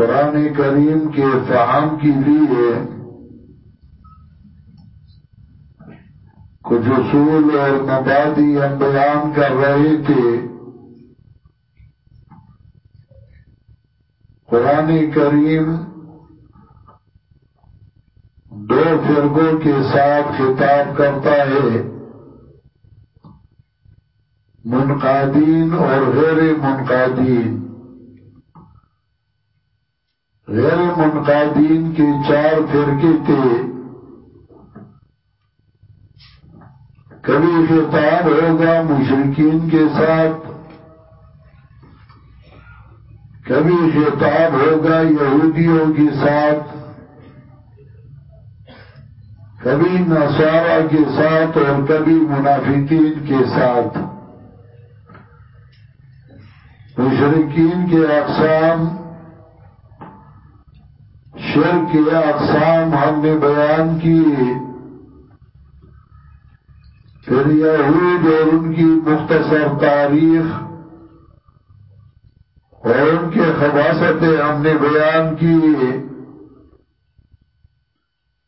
قرآن کریم کے فہم کی لیے کچھ اصول اور مبادی ہم بیان کر رہے تھے۔ قرآن کریم دو فرقوں کے ساتھ خطاب کرتا ہے۔ منقادین اور غیر منقادین۔ غیر منقادین کے چار فرقے تھے۔ کبھی خطاب ہوگا مشرقین کے ساتھ، کبھی خطاب ہوگا یہودیوں کے ساتھ، کبھی نصارہ کے ساتھ اور کبھی منافقین کے ساتھ۔ مشرقین کے اقسام شر کے اقسام ہم نے بیان کیے۔ پھر یہود اور ان کی مختصر تاریخ اور ان کے خباستیں ہم نے بیان کیے۔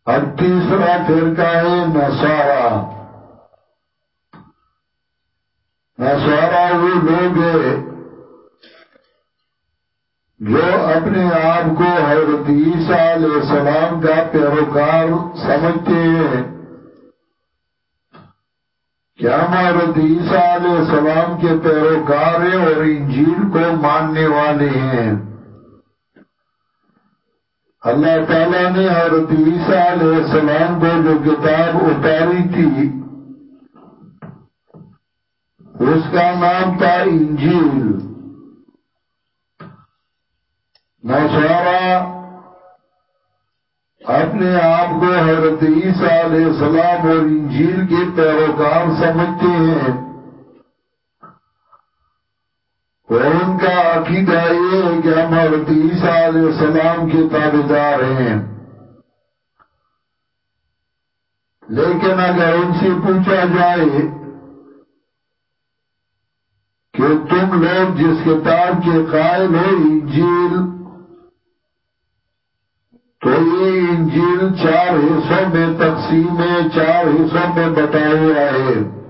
اب تیسرا فرقہ ہے نسارا نسارا وہ لوگ ہیں جو اپنے آپ کو حضرت عیسیٰ علیہ السلام کا پیروکار سمجھتے ہیں۔ کیا ہم حضرت عیسیٰ علیہ السلام کے پیروکار ہیں اور انجیل کو ماننے والے ہیں؟ اللہ تعالیٰ نے حضرت عیسیٰ علیہ السلام کو جو کتاب اتاری تھی، اس کا نام تھا انجیل۔ نوشارا اپنے آپ کو حضرت عیسیٰ علیہ السلام اور انجیل کے پیروکار سمجھتے ہیں اور ان کا عقیدہ یہ ہے کہ ہم حضرت عیسیٰ علیہ السلام کے تابدار ہیں۔ لیکن اگر ان سے پوچھا جائے کہ تم لوگ جس کتاب کے قائل ہو انجیل تو یہ انجیل چار حصوں میں تقسیم ہے چار حصوں میں بتا ہوا ہے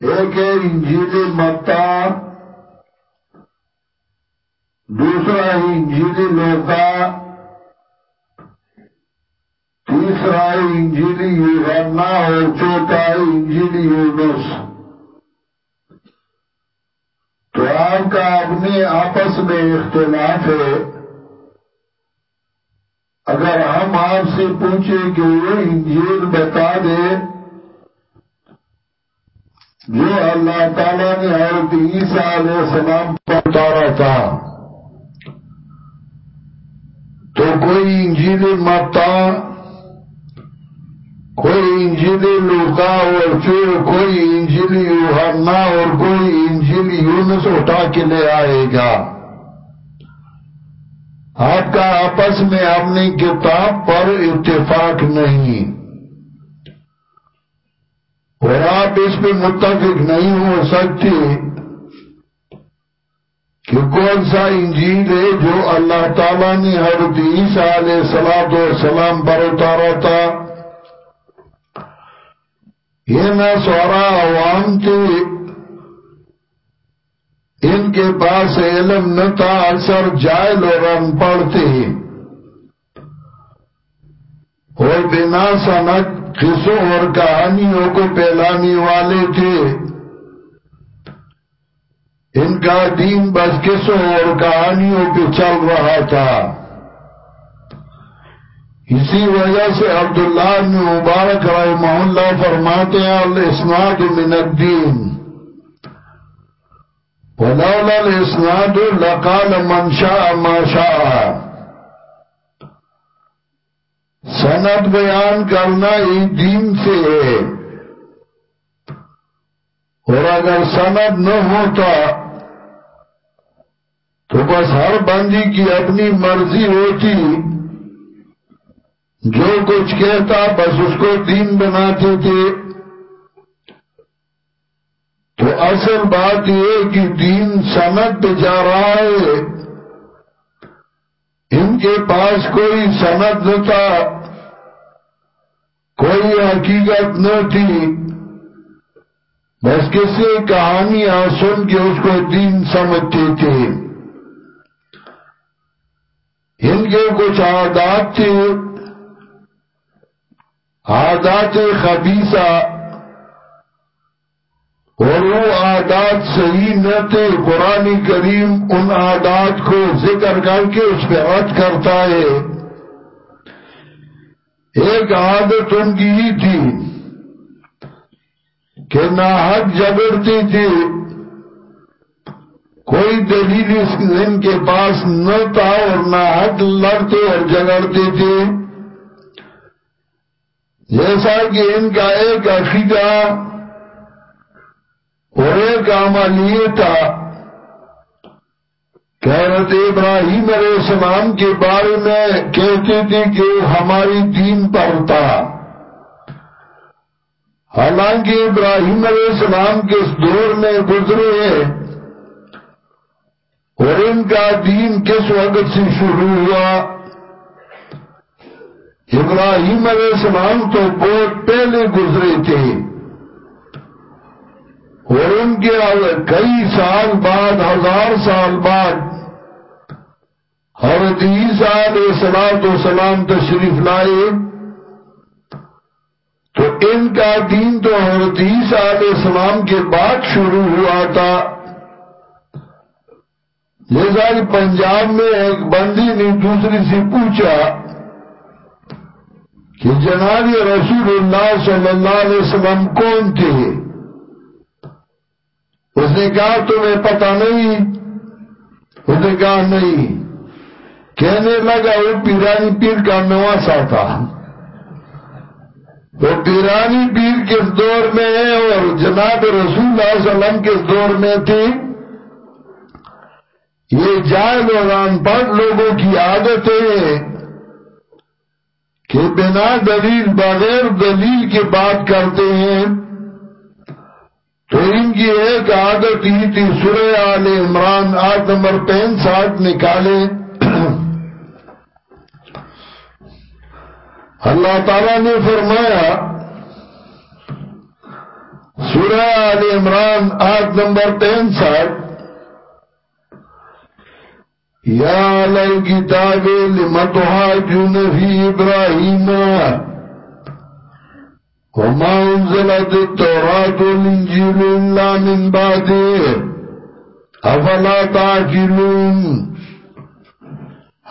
ایک ہے انجیل متا دوسرا ہے انجیل لوکا تیسرا ہے انجیل یوغنا اور چوتھا ہے انجیل یونس۔ تو آپ کا اپنے آپس میں اختلاف ہے۔ اگر ہم آپ سے پوچھیں کہ وہ انجیل بتا دے جو اللہ تعالیٰ نے حضرت عیسیٰ علیہ السلام پر اتارا تھا، تو کوئی انجیل متا کوئی انجیل لوکا اور پھر کوئی انجیل یوہرنا اور کوئی انجیل یونس اٹھا کے لے آئے گا۔ آپ کا آپس میں اپنی کتاب پر اتفاق نہیں۔ اور آپ اس پہ متفق نہیں ہو سکتے کہ کون سا انجیل ہے جو اللہ تعالیٰ نے حضرت عیسیٰ علیہ السلام و سلام پر اتارا تھا۔ یہ نہ سورا عوام تھے ان کے پاس علم نہ تھا اکثر جائل اور ان پڑھتے اور بنا سنک قصوں اور کہانیوں کو پھیلانے والے تھے۔ ان کا دین بس قصوں اور کہانیوں پہ چل رہا تھا۔ اسی وجہ سے عبداللہ بن مبارک رحمہ اللہ فرماتے ہیں، الاسناد من الدین ولولا الاسناد لقال من شاء ما شاء. سند بیان کرنا ہی دین سے ہے۔ اور اگر سند نہ ہوتا، تو بس ہر بندی کی اپنی مرضی ہوتی۔ جو کچھ کہتا، بس اس کو دین بناتے تھے تو اصل بات یہ کہ دین سند پہ جا رہا ہے۔ ان کے پاس کوئی سند نہ تھا، کوئی حقیقت نہ تھی۔ بس کسی کہانیاں سن کے اس کو دین سمجھتے تھے۔ ان کے کچھ عادات تھے۔ عادات خبیصہ اور وہ عادات صحیح نہ تھے، قرآن کریم ان عادات کو ذکر کر کے اس پہ رد کرتا ہے۔ ایک عادت ان کی ہی تھی کہ نہ حق جگڑتی تھی، کوئی دلیل اس ان کے پاس نہ تھا اور نہ حق لڑتے اور جگڑتے تھے۔ جیسا کہ ان کا ایک عقیدہ ایک عمل یہ تھا کہ حضرت ابراہیم علیہ السلام کے بارے میں کہتے تھے کہ ہماری دین پر تھا۔ حالانکہ ابراہیم علیہ السلام کس دور میں گزرے ہیں اور ان کا دین کس وقت سے شروع ہوا؟ ابراہیم علیہ السلام تو بہت پہلے گزرے تھے۔ اور ان کے کئی سال بعد، ہزار سال بعد حضرت عیسیٰ جی علیہ السلام و سلام تشریف لائے، تو ان کا دین تو حضرت عیسیٰ جی علیہ السلام کے بعد شروع ہوا تھا۔ جیسا کہ پنجاب میں ایک بندی نے دوسری سے پوچھا کہ جناب رسول اللہ صلی اللہ علیہ وسلم کون تھے؟ اس نے کہا، تمہیں پتا نہیں. اس نے کہا، نہیں. کہنے لگا، وہ پیرانی پیر کا نواسا تھا. وہ پیرانی پیر کس دور میں ہے اور جناب رسول اللہ علیہ وسلم کس دور میں تھی یہ جائل اور ان پڑھ لوگوں کی عادت ہے کہ بنا دلیل بغیر دلیل کی بات کرتے ہیں تو ان کی ایک عادت ہی تھی، سورہ آل عمران آٹھ نمبر پین ساٹھ نکالے۔ اللہ تعالیٰ نے فرمایا، سورہ آل عمران آٹھ نمبر پین ساٹھ یا لل کتاب لمتحاجون فی ابراہیم؟ وما انزلت التوراة والانجيل إلا من بعده. أفلا تعجلون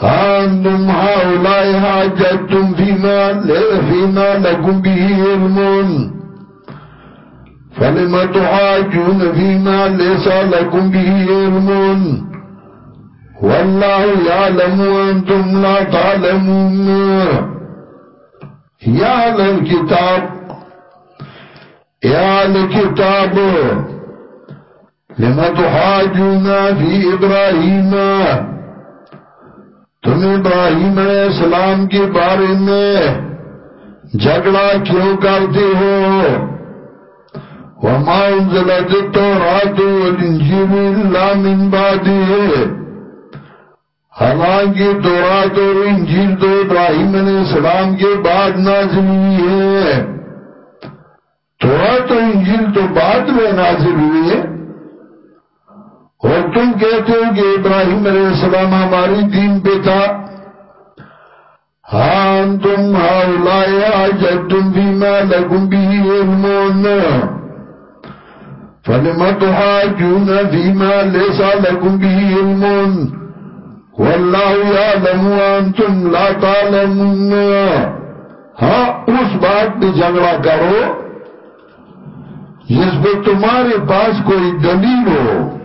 أنتم هؤلاء حاجتم فيما, فيما لكم به علم. فلم تحاجون فيما ليس لكم به علم؟ والله يعلم وأنتم لا تعلمون. يا أهل الكتاب یا کتاب لما تحاجونا فی ابراہیم تم ابراہیم علیہ السلام کے بارے میں جھگڑا کیوں کرتے ہو؟ وما انزلت التورات والانجیل اللہ من بعده۔ حالانکہ تورات اور انجیل تو ابراہیم علیہ السلام کے بعد نازل ہوئی ہے۔ تھوڑا تو انجیل تو بعد میں نازل ہوئی ہے۔ اور تم کہتے ہو کہ ابراہیم علیہ السلام ہماری دین پہ تھا۔ ہاں تم ہاؤ جب تم بھی میں لگوں بھی علمون فلمت حاجون فیما لیسا لکم بھی علمون واللہ یعلم وانتم لا تعلمون۔ ہاں اس بات پہ جھگڑا کرو۔ جس پہ تمہارے پاس کوئی دلیل ہو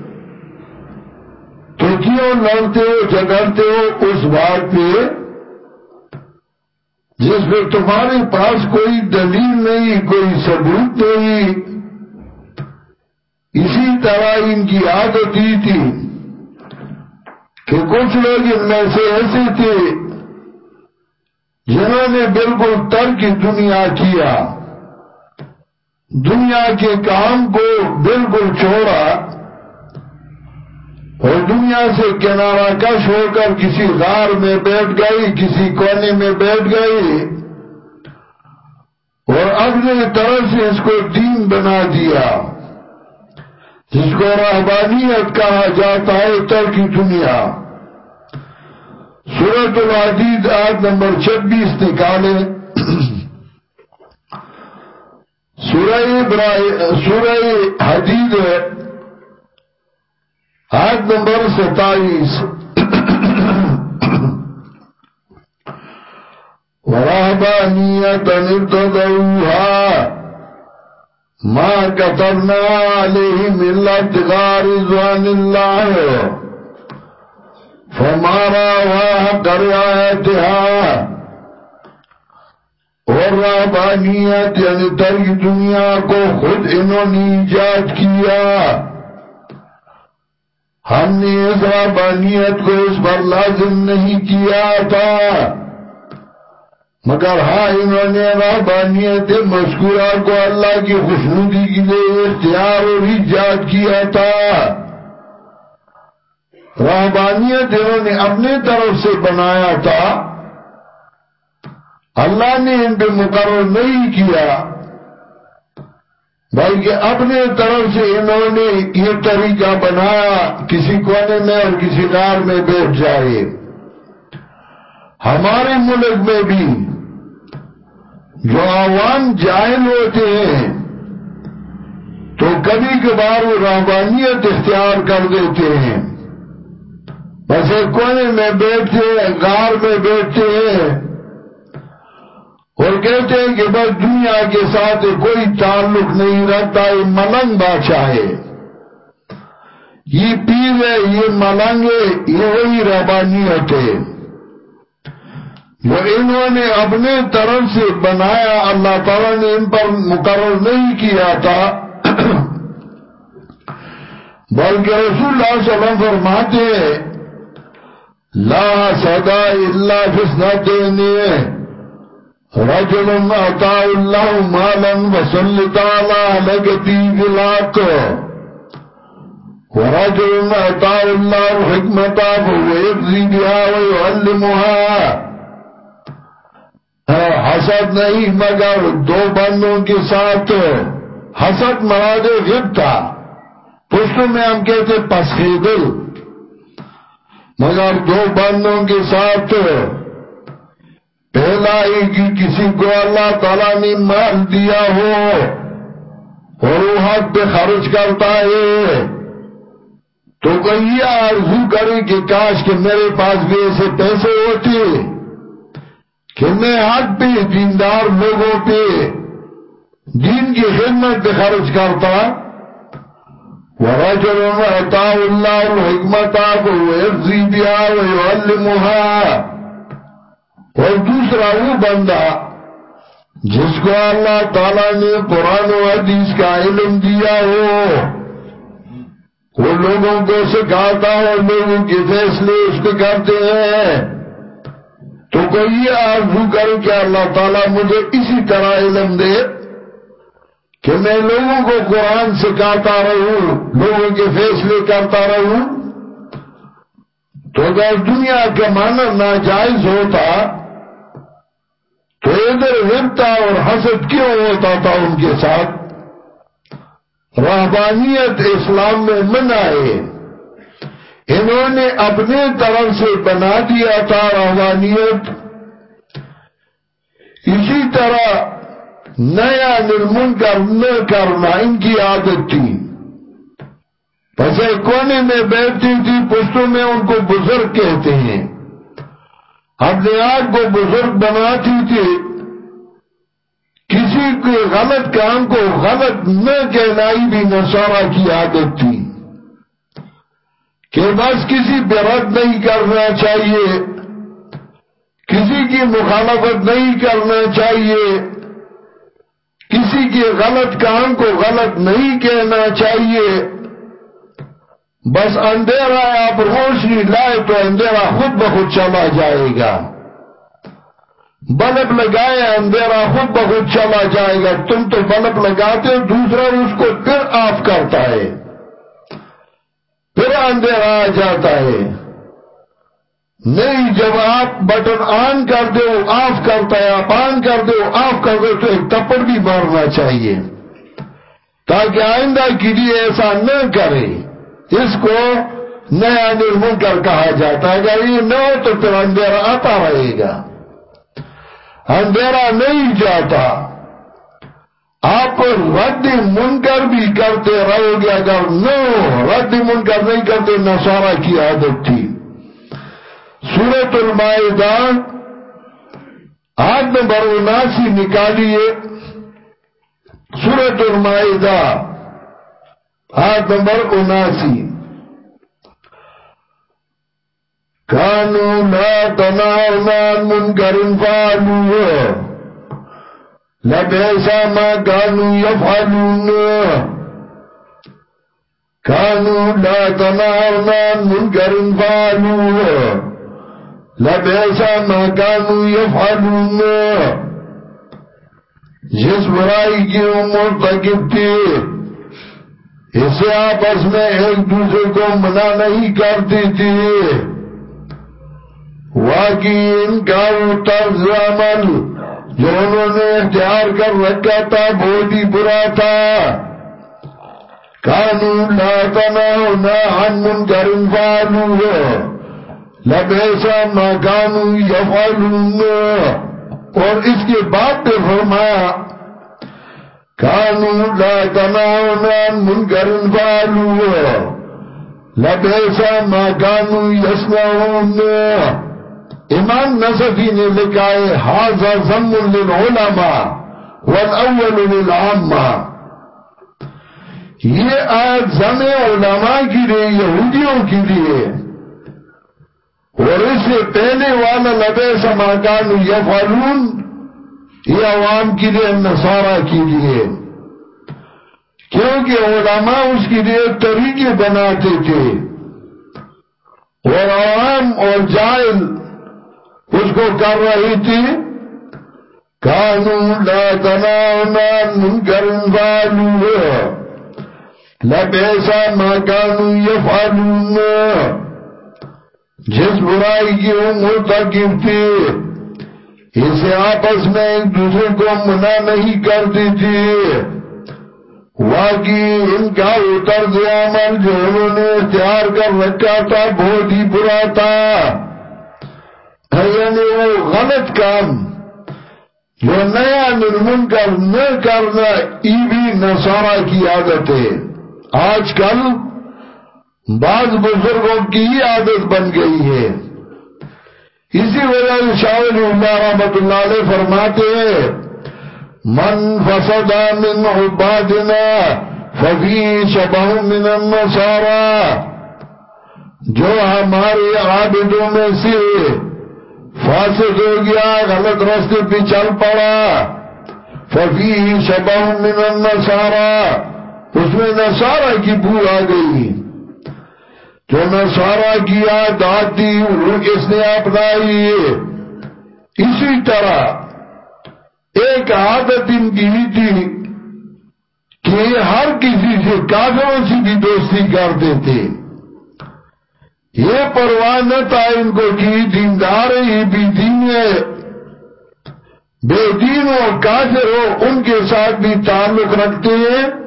تو کیوں لڑتے ہو جگڑتے ہو، اس بات پہ جس پہ تمہارے پاس کوئی دلیل نہیں، کوئی ثبوت نہیں۔ اسی طرح ان کی عادت ہی تھی کہ کچھ لوگ ان میں سے ایسے تھے جنہوں نے بالکل ترک دنیا کیا۔ دنیا کے کام کو بالکل چھوڑا اور دنیا سے کنارہ کش ہو کر کسی غار میں بیٹھ گئی، کسی کونے میں بیٹھ گئی اور اپنے طرف سے اس کو دین بنا دیا۔ جس کو رہبانیت کہا جاتا ہے اتر کی دنیا۔ سورت العدید آج نمبر چھبیس نکالے سورہ ابراہیم سورہ حدید آج نمبر ستائیس۔ ورهبانية ارتدوها ما كتبنا عليهم إلا ابتغاء رضوان الله فما راوها حق رعايتها اور رہبانیت یعنی ترک دنیا کو خود انہوں نے ایجاد کیا ہم نے اس رہبانیت کو اس پر لازم نہیں کیا تھا مگر ہاں انہوں نے رہبانیت مذکورہ کو اللہ کی خوشنودی کے لیے اختیار اور ایجاد کیا تھا رہبانیت انہوں نے اپنے طرف سے بنایا تھا اللہ نے ان پہ مقرر نہیں کیا، بلکہ اپنے طرف سے انہوں نے یہ طریقہ بنایا، کسی کونے میں اور کسی نار میں بیٹھ جائے۔ ہمارے ملک میں بھی جو عوام جائل ہوتے ہیں، تو کبھی کبھار وہ رابانیت اختیار کر دیتے ہیں۔ بس ایک کونے میں بیٹھتے ہیں گار میں بیٹھتے ہیں۔ اور کہتے ہیں کہ بس دنیا کے ساتھ کوئی تعلق نہیں رہتا، یہ ملنگ بادشاہ ہے۔ یہ پیر ہے، یہ ملنگ ہے، یہ وہی ربانیت ہے۔ وہ انہوں نے اپنے طرف سے بنایا، اللہ تعالیٰ نے ان پر مقرر نہیں کیا تھا۔ بلکہ رسول اللہ صلی اللہ علیہ وسلم فرماتے ہیں، لا صدا اللہ فسنتین رجل اتا اللہ مالا وسلط علا لگتی بلاک. ورجل اتا اللہ حکمتا فهو بها ويعلمها حسد نہیں مگر دو بندوں کے ساتھ. حسد مراد غب تھا. پشتوں میں ہم کہتے پسخیدل. مگر دو بندوں کے ساتھ. پہلا ہی کہ کسی کو اللہ تعالیٰ نے مال دیا ہو اور وہ حق پہ خرچ کرتا ہے۔ تو کہیں آرزو کرے کہ کاش کہ میرے پاس بھی ایسے پیسے ہوتے کہ میں حق پہ دیندار لوگوں پہ دین کی خدمت پہ خرچ کرتا۔ وَرَجُلٌ وَعْتَاءُ اللَّهُ الْحِكْمَةَ وَيَفْزِي بِهَا وَيُعَلِّمُهَا اور دوسرا وہ بندہ جس کو اللہ تعالیٰ نے قرآن و حدیث کا علم دیا ہو، وہ لوگوں کو سکھاتا ہو، لوگوں کے فیصلے اس پہ کرتے ہیں۔ تو کوئی یہ آرزو کرے کہ اللہ تعالیٰ مجھے اسی طرح علم دے کہ میں لوگوں کو قرآن سکھاتا رہوں، لوگوں کے فیصلے کرتا رہوں۔ تو اگر دنیا کا معنی ناجائز ہوتا تو ادھر ہرتا اور حسد کیوں ہوتا تھا ان کے ساتھ؟ رہبانیت اسلام میں منع ہے انہوں نے اپنے طرف سے بنا دیا تھا روانیت اسی طرح نیا نرمن کرنا کرنا ان کی عادت تھی۔ بس ایک کونے میں بیٹھتی تھی، پشتوں میں ان کو بزرگ کہتے ہیں۔ اپنے آپ کو بزرگ بناتی تھی۔ کسی کے غلط کام کو غلط نہ کہنائی بھی نصارہ کی عادت تھی۔ کہ بس کسی پہ رد نہیں کرنا چاہیے، کسی کی مخالفت نہیں کرنا چاہیے، کسی کے غلط کام کو غلط نہیں کہنا چاہیے۔ بس اندھیرا آپ روشنی لائے تو اندھیرا خود بخود چلا جائے گا۔ بلب لگائے، اندھیرا خود بخود چلا جائے گا۔ تم تو بلب لگاتے دوسرا اس کو پھر آف کرتا ہے۔ پھر اندھیرا آ جاتا ہے۔ نہیں، جب آپ بٹن آن کر دو، آف کرتا ہے، آپ آن کر دو، آف کر دو، تو ایک تپڑ بھی مارنا چاہیے۔ تاکہ آئندہ کے لیے ایسا نہ کرے۔ اس کو نیا نرمنکر کہا جاتا ہے اگر یہ نہ ہو تو پھر اندھیرا آتا رہے گا۔ اندھیرا نہیں جاتا۔ آپ رد منکر بھی کرتے رہو گے، اگر نو رد منکر نہیں کرتے نصارہ کی عادت تھی۔ سورت المائدہ آٹھ نمبر اناسی نکالیے۔ سورت المائدہ آٹھ نمبر اناسی کانو لا تناؤنان منکر فعلو لبیسا ما کانو یفعلون۔ کانو لا تناؤنان منکر فعلو لبیسا ما کانو یفعلون۔ جس برائی کی عمر تکب تھی۔ اسے آپس میں ایک دوسرے کو منع نہیں کرتی تھی۔ واقعی ان کا طرز عمل جو انہوں نے اختیار کر رکھا تھا بہت ہی برا تھا۔ قانون لا تناؤنا عن منکر فعلوه لبیسا مکانو یفعلون۔ اور اس کے بعد پہ فرمایا کانو لا تناؤنا منکر فعلو لبیسا مکانو یسنعون امام نصفی نے لکھا ہے حاضر زمن للعلماء والاول للعامہ. یہ آیت زم علماء کی لیے یہودیوں کی لیے اور اس سے پہلے والا لبے سماکان یفعلون یہ عوام کے لیے نصارہ کے لیے۔ کیونکہ علماء اس کے لیے طریقے بناتے تھے۔ اور عوام اور جائل اس کو کر رہی تھی۔ کانو لا تناؤنا منکر فعلو لبیسا ما کانو یفعلون جس برائی کی عمر تک تھی۔ اسے آپس میں ایک دوسرے کو منع نہیں کرتی تھی واقعی ان کا اتر دیا عمل جو انہوں نے اختیار کر رکھا تھا بہت ہی برا تھا۔ یعنی وہ غلط کام جو نیا نرمن کر نہ کرنا، ای بھی نصارہ کی عادت ہے آج کل بعض بزرگوں کی ہی عادت بن گئی ہے۔ اسی وجہ شاہ جی اللہ رحمت اللہ علیہ فرماتے ہیں، من فسد من عبادنا ففی شبہ من النصارى. جو ہمارے عابدوں میں سے فاسد ہو گیا، غلط رستے پہ چل پڑا، ففی شبہ من النصارى، اس میں نصارہ کی بو آ گئی۔ جو نصارہ کیا داتی روح اس نے اپنائی اسی طرح ایک عادت ان کی تھی کہ ہر کسی سے کافروں سے بھی دوستی کرتے تھے یہ پرواہ نہ تھا ان کو کی دیندار یہ بھی دین ہے۔ بے دین اور کافر ہو، ان کے ساتھ بھی تعلق رکھتے ہیں۔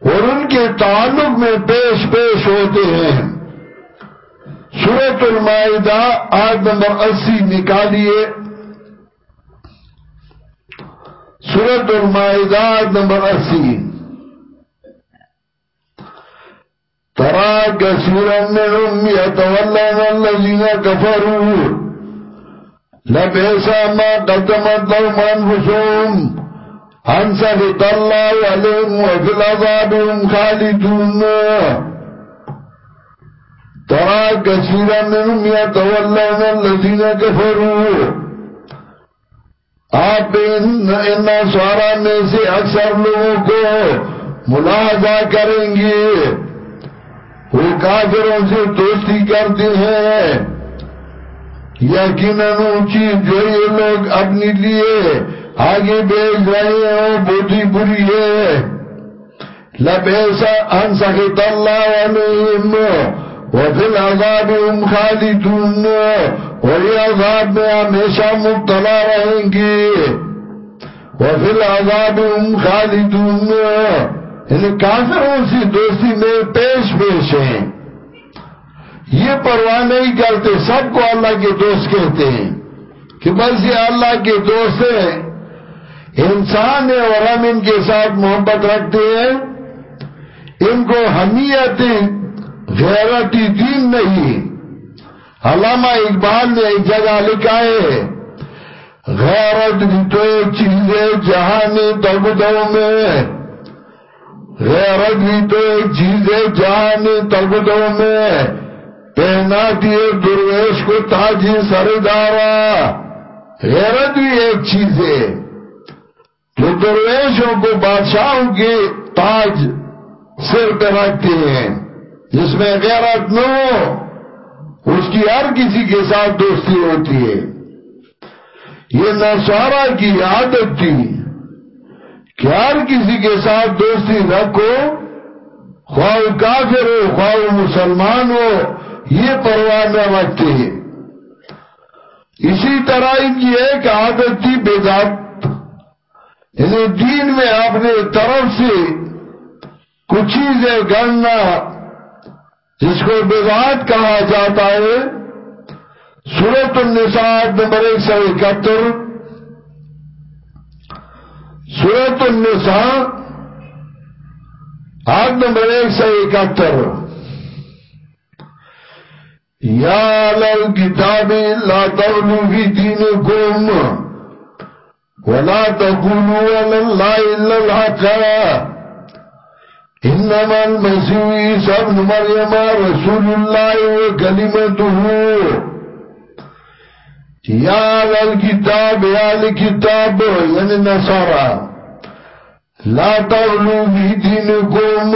اور ان کے تعلق میں پیش پیش ہوتے ہیں۔ سورت المائدہ، آیت نمبر اسی نکالیے۔ سورت المائدہ، آیت نمبر اسی۔ ترا کثیرا منهم يتولون الذين كفروا لبئس ما قدمت لهم انفسهم۔ انسلط الله عليهم وفي العذاب هم خالدون. ترى كثيرا منهم يتولون الذين كفروا. آپ ان سوارا میں سے اکثر لوگوں کو ملاحظہ کریں گے۔ وہ کافروں سے دوستی کرتے ہیں۔ یقیناً اونچی جو یہ لوگ اپنے لیے آگے بیچ رہے ہیں وہ بہت ہی بری ہے۔ لبیسا انسخت اللہ علیہم وفی العذاب ام خالدون وی عذاب میں ہمیشہ مبتلا رہیں گی وفی العذاب ام خالدون۔ یعنی کافروں سے دوستی میں پیش پیش ہیں۔ یہ پرواہ نہیں کرتے، سب کو اللہ کے دوست کہتے ہیں کہ بس یہ اللہ کے دوست ہیں۔ انسان ہے اور ہم ان کے ساتھ محبت رکھتے ہیں۔ ان کو حمیت غیرتی دین نہیں۔ علامہ اقبال نے ایک جگہ لکھا ہے، غیرت بھی تو ایک چیز ہے جہانی تلبتوں میں۔ غیرت بھی تو ایک چیز ہے جہانی تلبتوں میں۔ پہنا دیے درویش کو تاجی سردارا غیرت بھی ایک چیز ہے۔ جو درویشوں کو بادشاہوں کے تاج سر پہ رکھتے ہیں، جس میں غیرت نہ ہو، اس کی ہر کسی کے ساتھ دوستی ہوتی ہے۔ یہ نسوارا کی عادت تھی کہ ہر کسی کے ساتھ دوستی رکھو، خواہ کافر ہو، خواہ مسلمان ہو، یہ پرواہ نہ رکھتے۔ ہیں اسی طرح ان کی ایک عادت تھی بیدات یعنی دین میں اپنے طرف سے کچھ چیزیں گڑنا جس کو بیدات کہا جاتا ہے سورت النساء نمبر ایک سو اکہتر۔ سورت النساء آٹھ نمبر ایک سو اکہتر۔ یا لل کتاب لا تغلو فی دینکم۔ ولا تقولوا علی اللہ الا الحق. انما المسیح عیسی ابن مریم رسول اللہ و کلمته یا اہل کتاب یا اہل کتاب یعنی نصارا، لا تغلو بی دینکم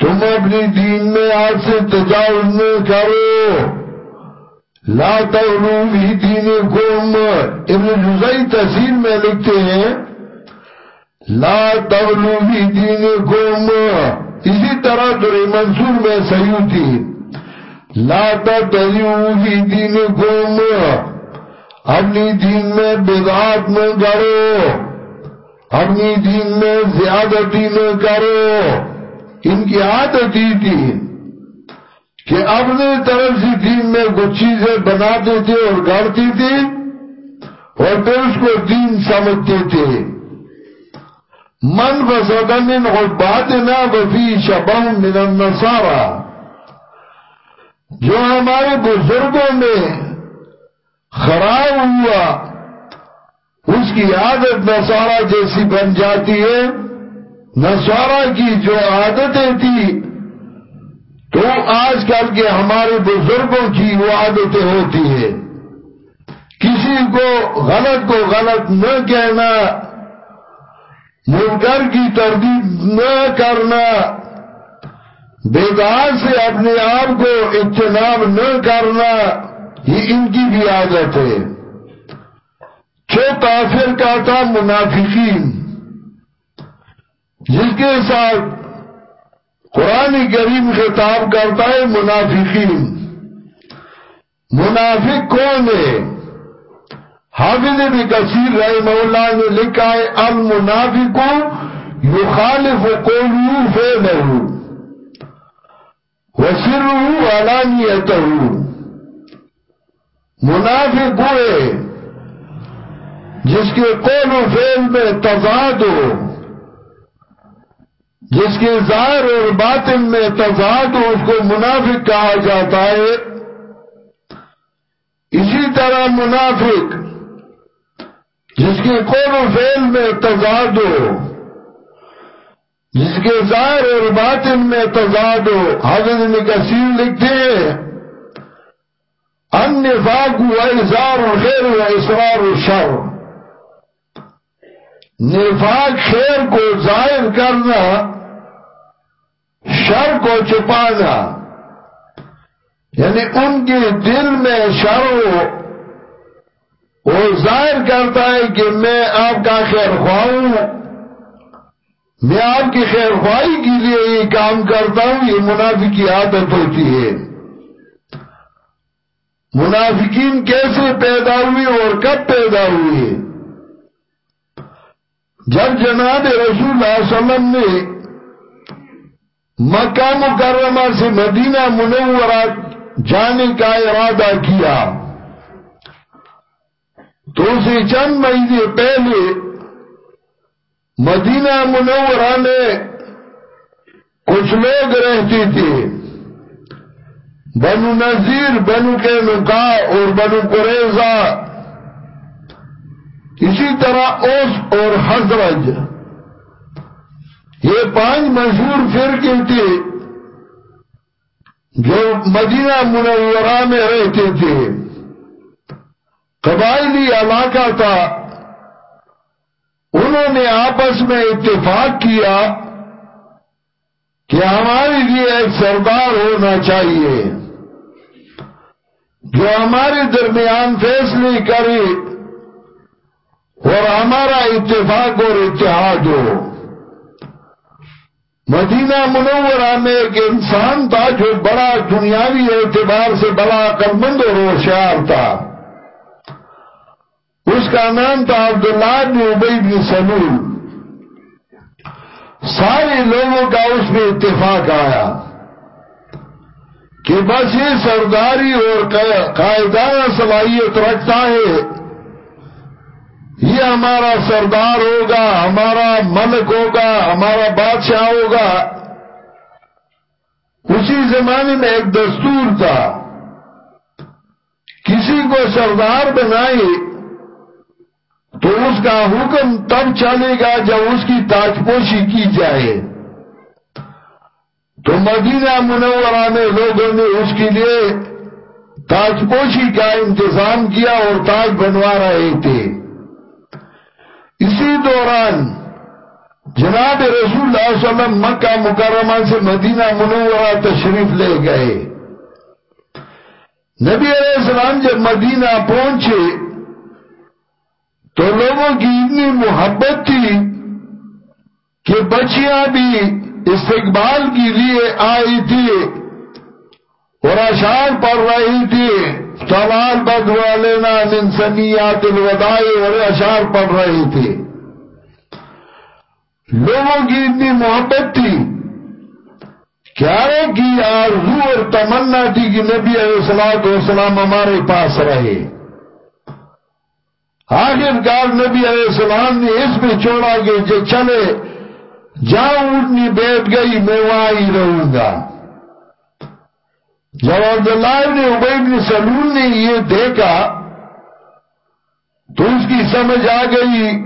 تم اپنی دین میں آج سے تجاوز نہ کرو. لا تغلو بی دینکم۔ ابن جزائی تحصیل میں لکھتے ہیں، لا تغلو فی دینکم۔ اسی طرح در منصور میں صحیح تھی۔ لا تغلو فی دینکم۔ اپنی دین میں بدعات نہ کرو۔ اپنی دین میں زیادتی نہ کرو۔ ان کی عادت ہی تھی۔ کہ اپنے طرف سے دین میں کچھ چیزیں بناتے تھے اور گڑتی تھی اور پھر اس کو دین سمجھتے تھے۔ من فسد من غباتنا وفی شبہ من النصارى۔ جو ہمارے بزرگوں میں خراب ہوا، اس کی عادت نصارہ جیسی بن جاتی ہے۔ نصارہ کی جو عادتیں تھی تو آج کل کے ہمارے بزرگوں کی وہ عادتیں ہوتی ہیں۔ کسی کو غلط کو غلط نہ کہنا، منکر کی تردید نہ کرنا بیدار سے اپنے آپ کو اجتناب نہ کرنا، یہ ان کی بھی عادت ہے۔ چھوٹا پھر کا تھا منافقین، جس کے ساتھ قرآن کریم خطاب کرتا ہے منافقین. منافق کون ہے؟ حافظ بھی کثیر رحمہ اللہ نے لکھا ہے المنافق یخالف قولو فیلہو وسرہو علانیتہو. منافق ہوئے جس کے قول و فیل میں تضاد ہو جس کے ظاہر اور باطن میں تضاد ہو اس کو منافق کہا جاتا ہے، اسی طرح منافق جس کے قول و فیل میں تضاد ہو، جس کے ظاہر اور باطن میں تضاد ہو۔ حضرت نے کثیر لکھتے ہیں ان نفاق و اظہار خیر و اسرار و شر۔ نفاق خیر کو ظاہر کرنا شر کو چھپانا یعنی ان کے دل میں شر ہو وہ ظاہر کرتا ہے کہ میں آپ کا خیر خواہ ہوں۔ میں آپ کی خیر خواہی کے لیے یہ کام کرتا ہوں، یہ منافق کی عادت ہوتی ہے۔ منافقین کیسے پیدا ہوئی اور کب پیدا ہوئی جب جناب رسول اللہ علیہ وسلم نے مکہ مکرمہ سے مدینہ منورہ جانے کا ارادہ کیا۔ تو اسے چند مہینے پہلے مدینہ منورہ میں کچھ لوگ رہتے تھے۔ بنو نذیر، بنو کے نکا اور بنو قریضہ اسی طرح اوس اور حضرج یہ پانچ مشہور فرقے تھے جو مدینہ منورہ میں رہتے تھے قبائلی علاقہ تھا۔ انہوں نے آپس میں اتفاق کیا کہ ہمارے لیے ایک سردار ہونا چاہیے۔ جو ہمارے درمیان فیصلے کرے اور ہمارا اتفاق اور اتحاد ہو۔ مدینہ منورہ میں ایک انسان تھا جو بڑا دنیاوی اعتبار سے بڑا مند اور ہوشیار تھا۔ اس کا نام تھا عبداللہ بن عبی بن سلول۔ سارے لوگوں کا اس میں اتفاق آیا کہ بس یہ سرداری اور قائدانہ صلاحیت رکھتا ہے۔ یہ ہمارا سردار ہوگا، ہمارا ملک ہوگا، ہمارا بادشاہ ہوگا۔ اسی زمانے میں ایک دستور تھا۔ کسی کو سردار بنائے تو اس کا حکم تب چلے گا جب اس کی تاجپوشی کی جائے۔ تو مدینہ منورہ میں لوگوں نے اس کے لیے تاجپوشی کا انتظام کیا اور تاج بنوا رہے تھے۔ دوران جناب رسول اللہ علیہ وسلم مکہ مکرمہ سے مدینہ منورہ تشریف لے گئے۔ نبی علیہ السلام جب مدینہ پہنچے تو لوگوں کی اتنی محبت تھی کہ بچیاں بھی استقبال کے لیے آئی تھی اور اشار پڑھ رہی تھی۔ سوال بدوا لینا ننسنیات الودائی اور اشار پڑھ رہی تھی۔ لوگوں کی اتنی محبت تھی۔ کیا کی آرزو اور تمنا تھی کہ نبی علیہ السلام ہمارے پاس رہے۔ آخرکار نبی علیہ السلام نے اس میں چھوڑا کہ جو چلے جہاں اٹھنی بیٹھ گئی، میں وہاں ہی رہوں گا۔ جب عبداللہ نے عبید نے سلول نے یہ دیکھا تو اس کی سمجھ آ گئی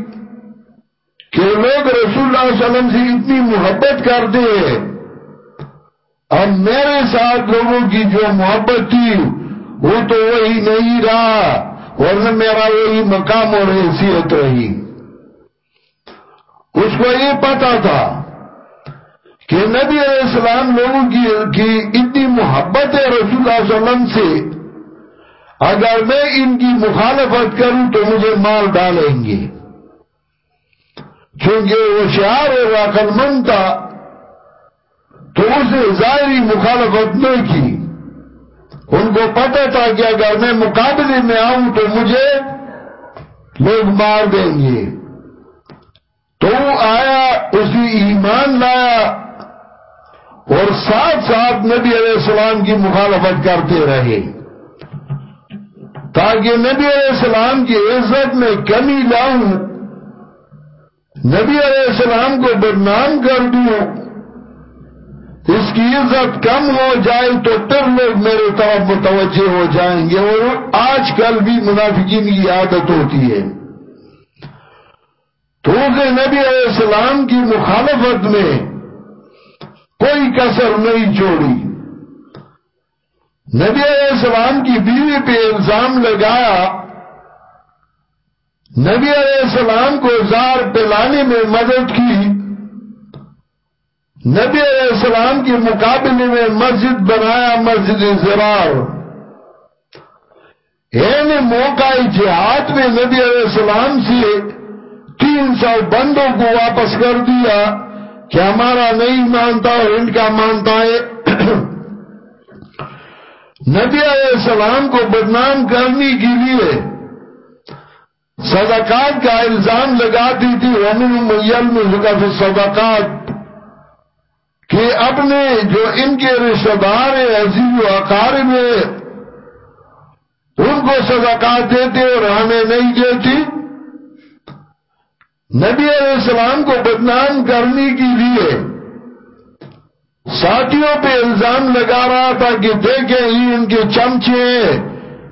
کہ لوگ رسول اللہ علیہ وسلم سے اتنی محبت کرتے ہیں۔ اب میرے ساتھ لوگوں کی جو محبت تھی، وہ تو وہی نہیں رہا، ورنہ میرا وہی مقام اور حیثیت رہی۔ اس کو یہ پتا تھا کہ نبی علیہ السلام لوگوں کی اتنی محبت ہے رسول اللہ علیہ وسلم سے۔ اگر میں ان کی مخالفت کروں تو مجھے مار ڈالیں گے۔ چونکہ وہ شعر اور عقل مند تھا، تو اسے ظاہری مخالفت نہیں کی۔ ان کو پتہ تھا کہ اگر میں مقابلے میں آؤں تو مجھے لوگ مار دیں گے۔ تو وہ آیا، اسی ایمان لایا اور ساتھ ساتھ نبی علیہ السلام کی مخالفت کرتے رہے۔ تاکہ نبی علیہ السلام کی عزت میں کمی لاؤں نبی علیہ السلام کو بدنام کر دوں اس کی عزت کم ہو جائے تو پھر لوگ میرے طرف متوجہ ہو جائیں گے اور آج کل بھی منافقین کی عادت ہوتی ہے۔ تو اسے نبی علیہ السلام کی مخالفت میں کوئی کسر نہیں چھوڑی۔ نبی علیہ السلام کی بیوی پہ الزام لگایا نبی علیہ السلام کو زار پلانے میں مدد کی۔ نبی علیہ السلام کے مقابلے میں مسجد بنایا مسجد زرار۔ یعنی موقع جہاد میں نبی علیہ السلام سے تین سو بندوں کو واپس کر دیا کہ ہمارا نہیں مانتا اور ان کا مانتا ہے۔ نبی علیہ السلام کو بدنام کرنے کے لیے صدقات کا الزام لگاتی تھی، ومن میل میں ذکر صدقات کہ اپنے جو ان کے رشتہ دار عزیز و اقارب میں ان کو صدقات دیتے اور ہمیں نہیں دیتی۔ نبی علیہ السلام کو بدنام کرنے کے لیے ساتھیوں پہ الزام لگا رہا تھا کہ دیکھیں یہ ان کے چمچے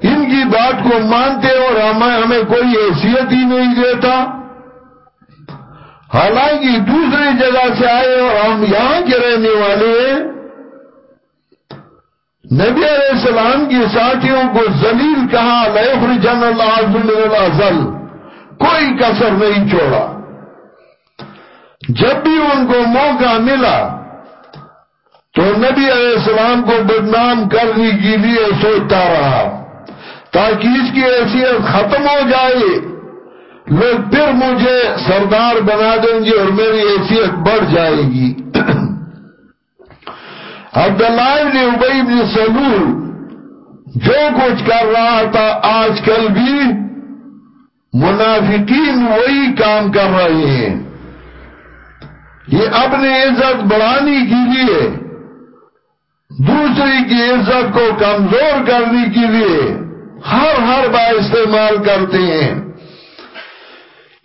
ان کی بات کو مانتے اور ہمیں ہمیں کوئی حیثیت ہی نہیں دیتا۔ حالانکہ دوسری جگہ سے آئے اور ہم یہاں کے رہنے والے ہیں۔ نبی علیہ السلام کے ساتھیوں کو زلیل کہا لیفر جن اللہ کوئی کسر نہیں چھوڑا۔ جب بھی ان کو موقع ملا، تو نبی علیہ السلام کو بدنام کرنے کے لیے سوچتا رہا۔ تاکہ اس کی حیثیت ختم ہو جائے۔ لوگ پھر مجھے سردار بنا دیں گے اور میری حیثیت بڑھ جائے گی۔ عبداللہ ابن عبی بن سلول جو کچھ کر رہا تھا، آج کل بھی منافقین وہی کام کر رہے ہیں۔ یہ اپنی عزت بڑھانے کے لیے دوسری کی عزت کو کمزور کرنے کے لیے۔ ہر ہر بار استعمال کرتے ہیں۔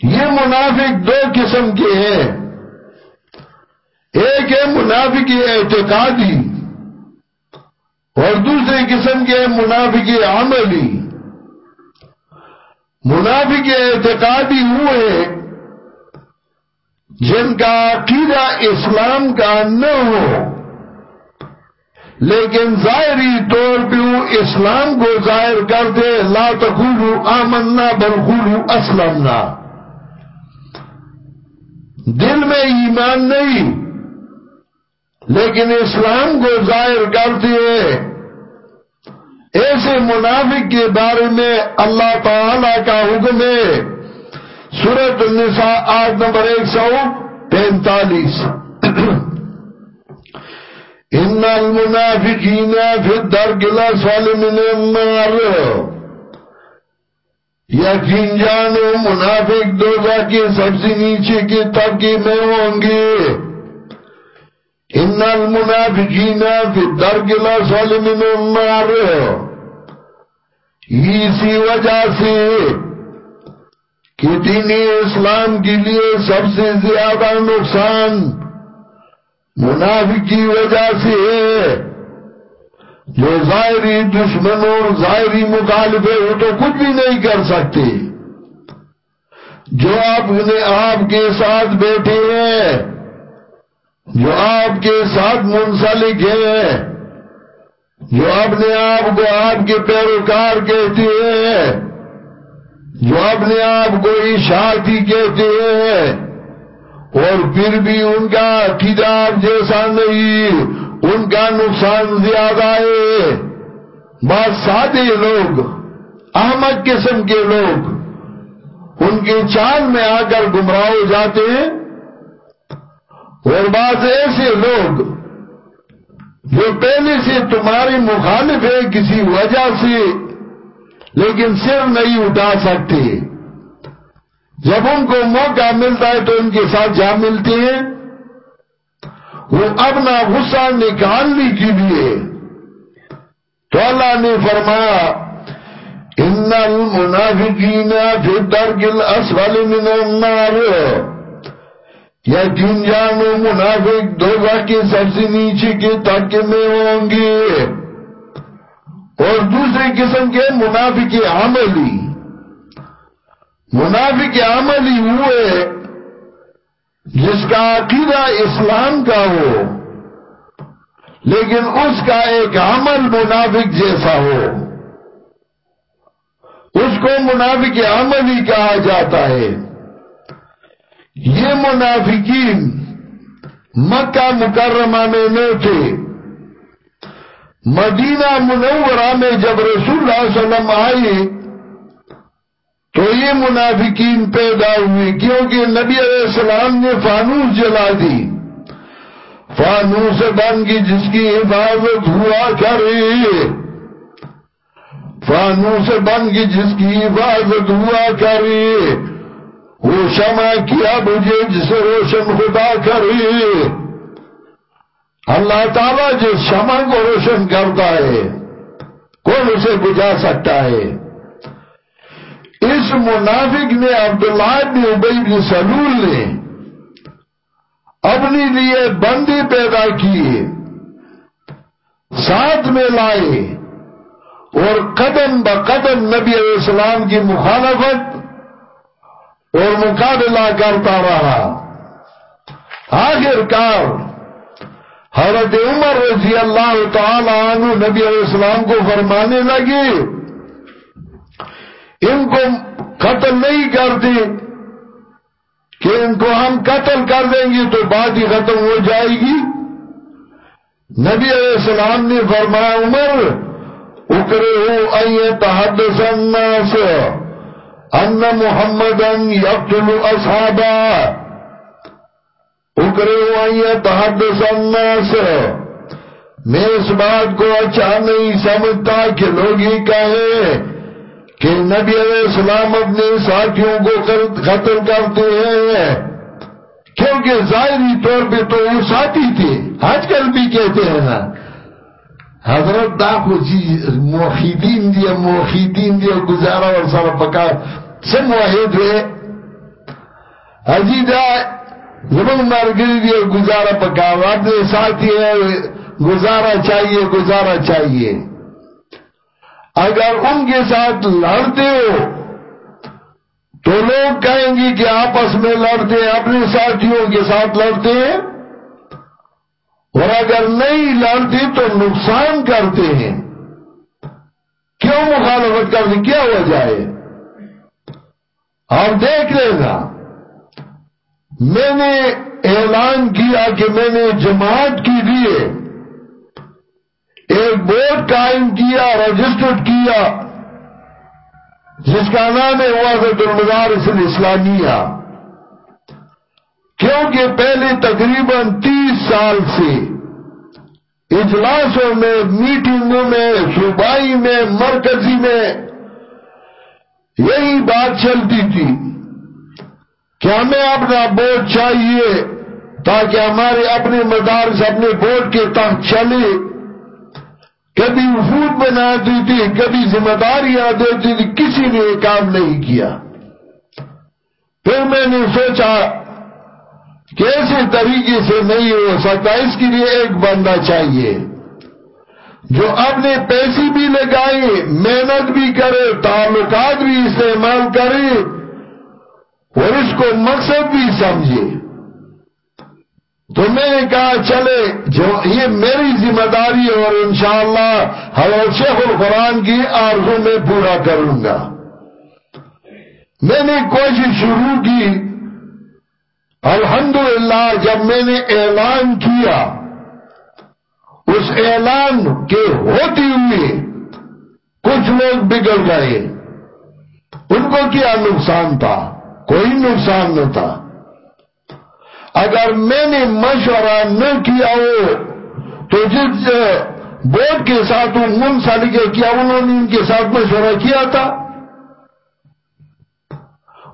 یہ منافق دو قسم کے ہیں۔ ایک ہے منافق اعتقادی اور دوسرے قسم کے منافق عملی۔ منافق اعتقادی ہوئے جن کا عقیدہ اسلام کا نہ ہو۔ لیکن ظاہری طور پہ وہ اسلام کو ظاہر کرتے لا تقولوا آمنا بل اسلمنا۔ دل میں ایمان نہیں، لیکن اسلام کو ظاہر کرتے ہیں ایسے منافق کے بارے میں اللہ تعالی کا حکم ہے۔ سورت النساء آٹھ نمبر ایک سو پینتالیس۔ ان المنافقین فی الدرک الاسفل من النار. یقین جانو، منافق دوزہ کی سب سے نیچے کی طبقی میں ہوں گے. ان المنافقین فی الدرک الاسفل من النار. اسی وجہ سے کہ دین اسلام کے لیے سب سے زیادہ نقصان منافق کی وجہ سے جو ظاہری دشمن اور ظاہری مخالفے ہو تو کچھ بھی نہیں کر سکتے۔ جو آپ نے آپ کے ساتھ بیٹھے ہیں، جو آپ کے ساتھ منسلک ہیں، جو اپنے آپ کو آپ کے پیروکار کہتے ہیں، جو اپنے آپ کو اشاعتی کہتے ہیں اور پھر بھی ان کا عقیدہ جیسا نہیں، ان کا نقصان زیادہ ہے۔ بہت سادے لوگ، احمد قسم کے لوگ، ان کے چاند میں آ کر گمراہ ہو جاتے ہیں۔ اور بعض ایسے لوگ جو پہلے سے تمہاری مخالف ہے کسی وجہ سے، لیکن سر نہیں اٹھا سکتے۔ جب ان کو موقع ملتا ہے تو ان کے ساتھ جا ملتے ہیں وہ اپنا غصہ نکالنے کے لیے تو اللہ نے فرمایا، ان المنافقین فی الدرک الاسفل من النار. یقین جانو منافق دوزہ کے سب سے نیچے کے تک میں ہوں گے۔ اور دوسرے قسم کے منافق عملی۔ منافق عملی ہوئے، جس کا عقیدہ اسلام کا ہو، لیکن اس کا ایک عمل منافق جیسا ہو۔ اس کو منافق عمل ہی کہا جاتا ہے۔ یہ منافقین مکہ مکرمہ میں نہ تھے۔ مدینہ منورہ میں جب رسول اللہ علیہ وسلم آئی تو یہ منافقین پیدا ہوئی کیونکہ نبی علیہ السلام نے فانوس جلا دی۔ فانو سے بن کی جس کی حفاظت ہوا کرے۔ فانو سے بن کی جس کی حفاظت ہوا کرے۔ وہ شمع کیا بجے جسے روشن خدا کرے۔ اللہ تعالیٰ جس شمع کو روشن کرتا ہے، کون اسے بجھا سکتا ہے؟ اس منافق نے عبداللہ بن عبی بن سلول نے اپنی لیے بندی پیدا کیے، ساتھ میں لائے اور قدم بقدم نبی علیہ السلام کی مخالفت اور مقابلہ کرتا رہا۔ آخر کار حضرت عمر رضی اللہ تعالی عنہ نبی علیہ السلام کو فرمانے لگے ان کو قتل نہیں کرتے کہ ان کو ہم قتل کر دیں گے تو بات ہی ختم ہو جائے گی۔ نبی علیہ السلام نے فرمایا، عمر اکرے ہو ائ تحدث الناس، ان محمد یقتل اصحابا۔ اکرے ہو ائ تحدث الناس۔ میں اس بات کو اچھا نہیں سمجھتا کہ لوگ ہی کہیں۔ کہ نبی علیہ السلام اپنے ساتھیوں کو قتل کرتے ہیں۔ کیونکہ ظاہری طور پہ تو وہ ساتھی تھے۔ آج کل بھی کہتے ہیں نا، حضرت داخو جی موحیدین دیا موحیدین دیا گزارا اور سارا پکا سے موحید ہوئے حجی دا مارگری دیا، گزارا پکا اپنے ساتھی ہے گزارا چاہیے گزارا چاہیے۔ اگر ان کے ساتھ لڑتے ہو، تو لوگ کہیں گے کہ آپس میں لڑتے ہیں، اپنے ساتھیوں کے ساتھ لڑتے ہیں۔ اور اگر نہیں لڑتے تو نقصان کرتے ہیں۔ کیوں مخالفت کرتے کیا ہو جائے اور دیکھ لینا میں نے اعلان کیا کہ میں نے جماعت کی لیے ایک بورڈ قائم کیا، رجسٹرڈ کیا، جس کا نام ہے وحدت المدارس الاسلامیہ۔ کیونکہ پہلے تقریباً تیس سال سے اجلاسوں میں، میٹنگوں میں، صوبائی میں، مرکزی میں یہی بات چلتی تھی کہ ہمیں اپنا بورڈ چاہیے تاکہ ہمارے اپنے مدارس، اپنے بورڈ کے تحت چلے۔ کبھی وفود بنا دی تھی، کبھی ذمہ داریاں دیتی تھی، کسی نے یہ کام نہیں کیا۔ پھر میں نے سوچا کہ ایسے طریقے سے نہیں ہو سکتا، اس کے لیے ایک بندہ چاہیے جو اپنے پیسے بھی لگائے، محنت بھی کرے، تعلقات بھی استعمال کرے اور اس کو مقصد بھی سمجھے۔ تو میں نے کہا چلے جو یہ میری ذمہ داری اور انشاءاللہ حضرت شیخ القرآن کی آرزوں میں پورا کروں گا۔ میں نے کوشش شروع کی۔ الحمدللہ جب میں نے اعلان کیا، اس اعلان کے ہوتی ہوئے کچھ لوگ بگڑ گئے۔ ان کو کیا نقصان تھا؟ کوئی نقصان نہ تھا۔ اگر میں نے مشورہ نہ کیا ہو، تو جس بورڈ کے ساتھ منسلک کیا، انہوں نے ان کے ساتھ مشورہ کیا تھا۔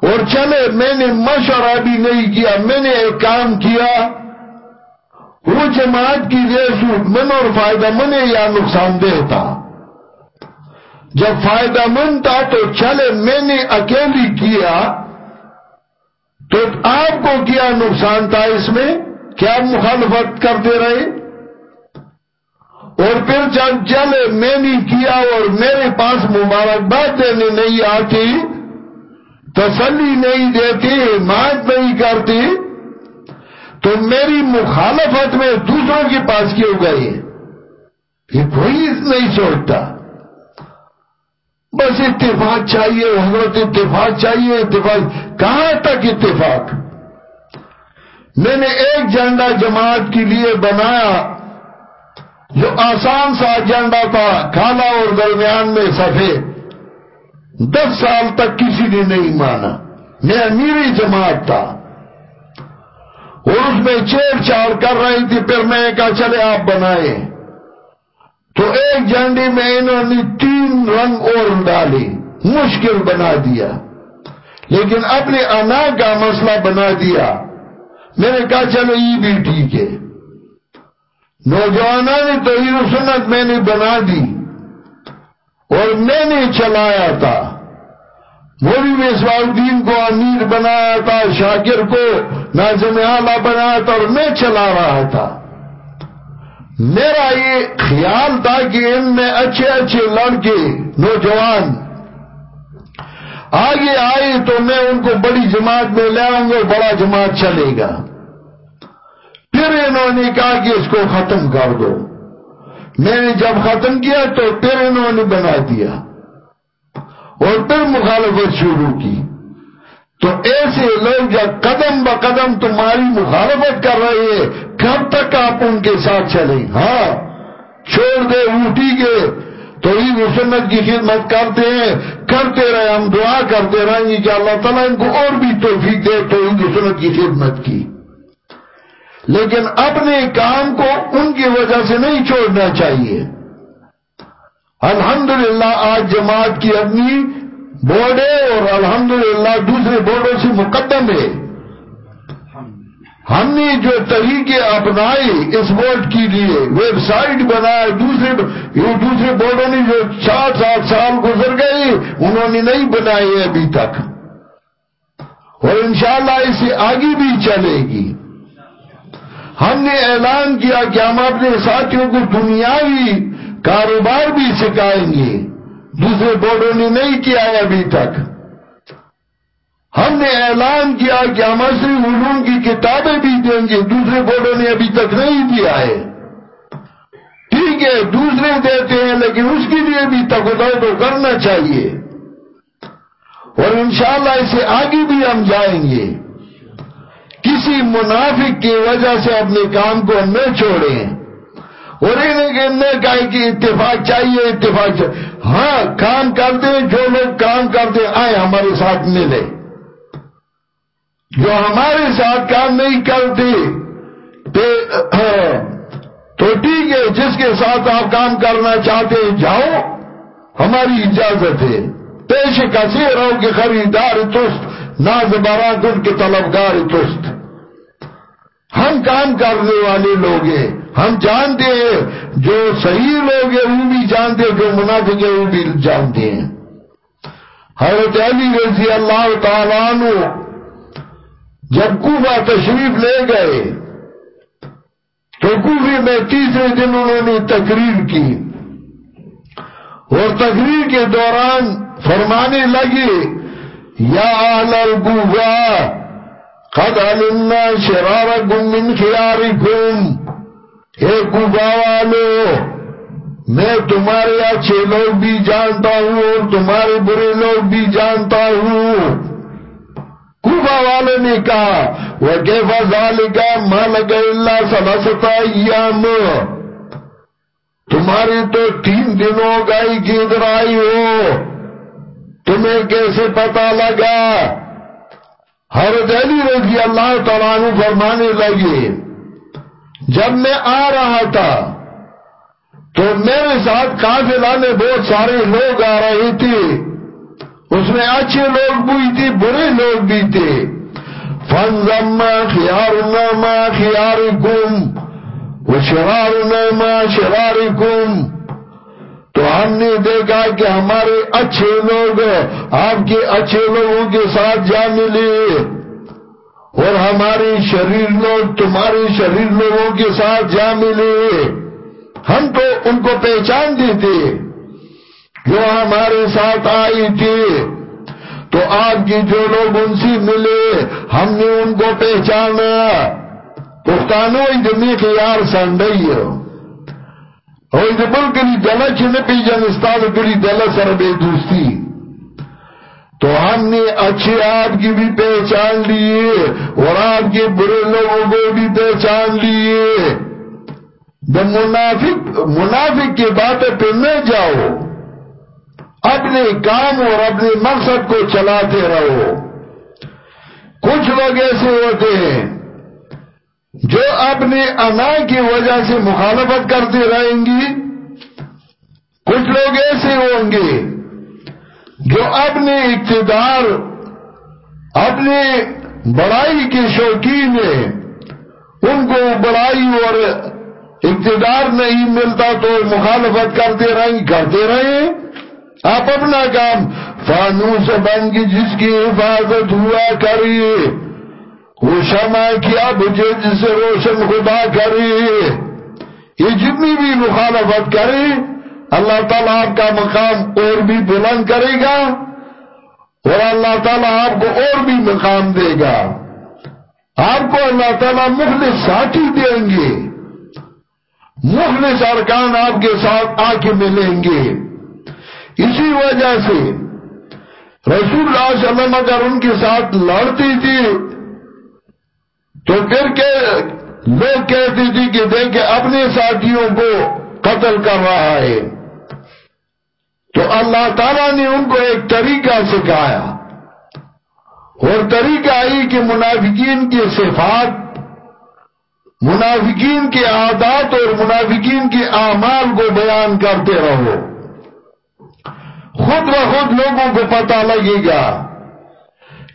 اور چلے، میں نے مشورہ بھی نہیں کیا، میں نے ایک کام کیا۔ وہ جماعت کی سوٹ من اور فائدہ من یا نقصان دہ تھا؟ جب فائدہ مند تھا تو چلے، میں نے اکیلی کیا۔ تو آپ کو کیا نقصان تھا اس میں؟ کیا مخالفت کرتے رہے؟ اور پھر جب چلے میں نے کیا اور میرے پاس مبارکباد دینے نہیں آتی، تسلی نہیں دیتی حمایت نہیں کرتی، تو میری مخالفت میں دوسروں کے پاس کیوں گئی یہ کوئی نہیں سوچتا۔ بس اتفاق چاہیے، حضرت اتفاق چاہیے، اتفاق کہاں تک اتفاق؟ میں نے ایک جھنڈا جماعت کے لیے بنایا جو آسان سا جھنڈا تھا کھانا اور درمیان میں سفید دس سال تک کسی نے نہیں مانا۔ میں میری جماعت تھا۔ اور اس میں چیڑ چاڑ کر رہی تھی، پھر میں کہا، چلے آپ بنائے تو ایک جھنڈی میں انہوں نے تین رنگ اور ڈالی مشکل بنا دیا۔ لیکن اپنے انا کا مسئلہ بنا دیا۔ میں نے کہا، چلو، یہ بھی ٹھیک ہے۔ نوجوانوں نے تو سنت میں نے بنا دی اور میں نے چلایا تھا۔ موری میں الدین کو امیر بنایا تھا، شاکر کو ناظم اعلیٰ بنایا تھا اور میں چلا رہا تھا۔ میرا یہ خیال تھا کہ ان میں اچھے اچھے لڑکے، نوجوان آگے آئے تو میں ان کو بڑی جماعت میں لے آؤں گا بڑا جماعت چلے گا۔ پھر انہوں نے کہا کہ اس کو ختم کر دو۔ میں نے جب ختم کیا تو پھر انہوں نے بنا دیا۔ اور پھر مخالفت شروع کی۔ تو ایسے لوگ جب قدم با قدم تمہاری مخالفت کر رہے ہیں، کب تک آپ ان کے ساتھ چلیں؟ ہاں چھوڑ دے اٹھی گے۔ تو عید سنت کی خدمت کرتے ہیں۔ کرتے رہے، ہم دعا کرتے رہیں گے کہ اللہ تعالیٰ ان کو اور بھی توفیق دے تو عید سنت کی خدمت کی۔ لیکن اپنے کام کو ان کی وجہ سے نہیں چھوڑنا چاہیے۔ الحمدللہ، آج جماعت کی اپنی بورڈے اور الحمدللہ دوسرے بورڈوں سے مقدم ہے۔ ہم نے جو طریقے اپنائے اس بورڈ کے لیے ویب سائٹ بنائے، دوسرے دوسرے بورڈوں نے جو چار سات سال گزر گئے، انہوں نے نہیں بنائے ابھی تک۔ اور انشاءاللہ اسے آگے بھی چلے گی۔ ہم نے اعلان کیا کہ ہم اپنے ساتھیوں کو دنیاوی کاروبار بھی سکھائیں گے۔ دوسرے بورڈوں نے نہیں کیا ہے ابھی تک۔ ہم نے اعلان کیا کہ ہم عصری علوم کی کتابیں بھی دیں گے، دوسرے بورڈوں نے ابھی تک نہیں دیا ہے۔ ٹھیک ہے، دوسرے دیتے ہیں، لیکن اس کے لیے بھی تقدر تو کرنا چاہیے۔ اور انشاءاللہ اسے آگے بھی ہم جائیں گے۔ کسی منافق کی وجہ سے اپنے کام کو نہ چھوڑیں۔ اور انہیں کہا کہ اتفاق چاہیے اتفاق چاہیے۔ ہاں کام کرتے جو لوگ کام کرتے آئے ہمارے ساتھ ملے جو ہمارے ساتھ کام نہیں کرتے تو ٹھیک ہے، جس کے ساتھ آپ کام کرنا چاہتے جاؤ، ہماری اجازت ہے۔ پیش کسی رہو کہ خریدار تست ناز برا کن کے طلبگار تست ہم کام کرنے والے لوگ ہیں۔ ہم جانتے ہیں، جو صحیح لوگ ہیں، وہ بھی جانتے ہیں، جو منافق ہیں، وہ بھی جانتے ہیں۔ حضرت علی رضی اللہ تعالیٰ عنہ جب کوفہ تشریف لے گئے، تو کوفے میں تیسرے دن انہوں نے تقریر کی۔ اور تقریر کے دوران فرمانے لگے، یا اہل الگوفہ قد علمنا شرارکم من خیارکم۔ اے کوفہ والو، میں تمہارے اچھے لوگ بھی جانتا ہوں اور تمہارے برے لوگ بھی جانتا ہوں۔ کوفہ والے نے کہا وَكَيْفَ ذَلِكَ مَا لَكَ إِلَّا سَلَسَتَ أَيَّامُ۔ تمہاری تو تین دنوں گئی گیدر آئی ہو۔ تمہیں کیسے پتا لگا؟ حضرت علی رضی اللہ تعالیٰ فرمانے لگے، جب میں آ رہا تھا تو میرے ساتھ قافلہ میں بہت سارے لوگ آ رہے تھے۔ اس میں اچھے لوگ بھی تھے، برے لوگ بھی تھے۔ فنزم خیارنا ما خیارکم وشرارنا ما شرارکم تو ہم نے دیکھا کہ ہمارے اچھے لوگ آپ کے اچھے لوگوں کے ساتھ جا ملے۔ اور ہمارے شریر لوگ، تمہارے شریر لوگوں کے ساتھ جا ملے۔ ہم تو ان کو پہچان دیتے۔ جو ہمارے ساتھ آئی تھی، تو آپ کی جو لوگ ان سے ملے، ہم نے ان کو پہچانا۔ پختانو ادمی خیار سنڈئی او د بل کلی دله چې نه پیژن استاد کلی دله دوستی۔ تو ہم نے اچھے آپ کی بھی پہچان لیے، اور آپ کے برے لوگوں کو بھی پہچان لیے۔ جب منافق منافق کی باتیں پہ نہ جاؤ اپنے کام اور اپنے مقصد کو چلاتے رہو۔ کچھ لوگ ایسے ہوتے ہیں جو اپنے انا کی وجہ سے مخالفت کرتے رہیں گی کچھ لوگ ایسے ہوں گے جو اپنے اقتدار، اپنے بڑائی کے شوقین ہیں۔ ان کو بڑائی اور اقتدار نہیں ملتا تو مخالفت کرتے رہیں کرتے رہیں۔ آپ اپنا کام فانوس بن کی جس کی حفاظت ہوا کریے۔ وہ شمع کیا بجے جس سے روشن خدا کریے۔ یہ جتنی بھی مخالفت کرے، اللہ تعالیٰ آپ کا مقام اور بھی بلند کرے گا اور اللہ تعالیٰ آپ کو اور بھی مقام دے گا۔ آپ کو اللہ تعالیٰ مخلص ساتھی دیں گے۔ مخلص ارکان آپ کے ساتھ آ کے ملیں گے۔ اسی وجہ سے رسول اللہ صلی اللہ علیہ وسلم اگر ان کے ساتھ لڑتی تھی، تو پھر کہ لوگ کہتی تھی کہ دیکھیں اپنے ساتھیوں کو قتل کر رہا ہے۔ تو اللہ تعالیٰ نے ان کو ایک طریقہ سکھایا۔ اور طریقہ ہی کہ منافقین کی صفات، منافقین کے عادات اور منافقین کے اعمال کو بیان کرتے رہو۔ خود بخود لوگوں کو پتا لگے گا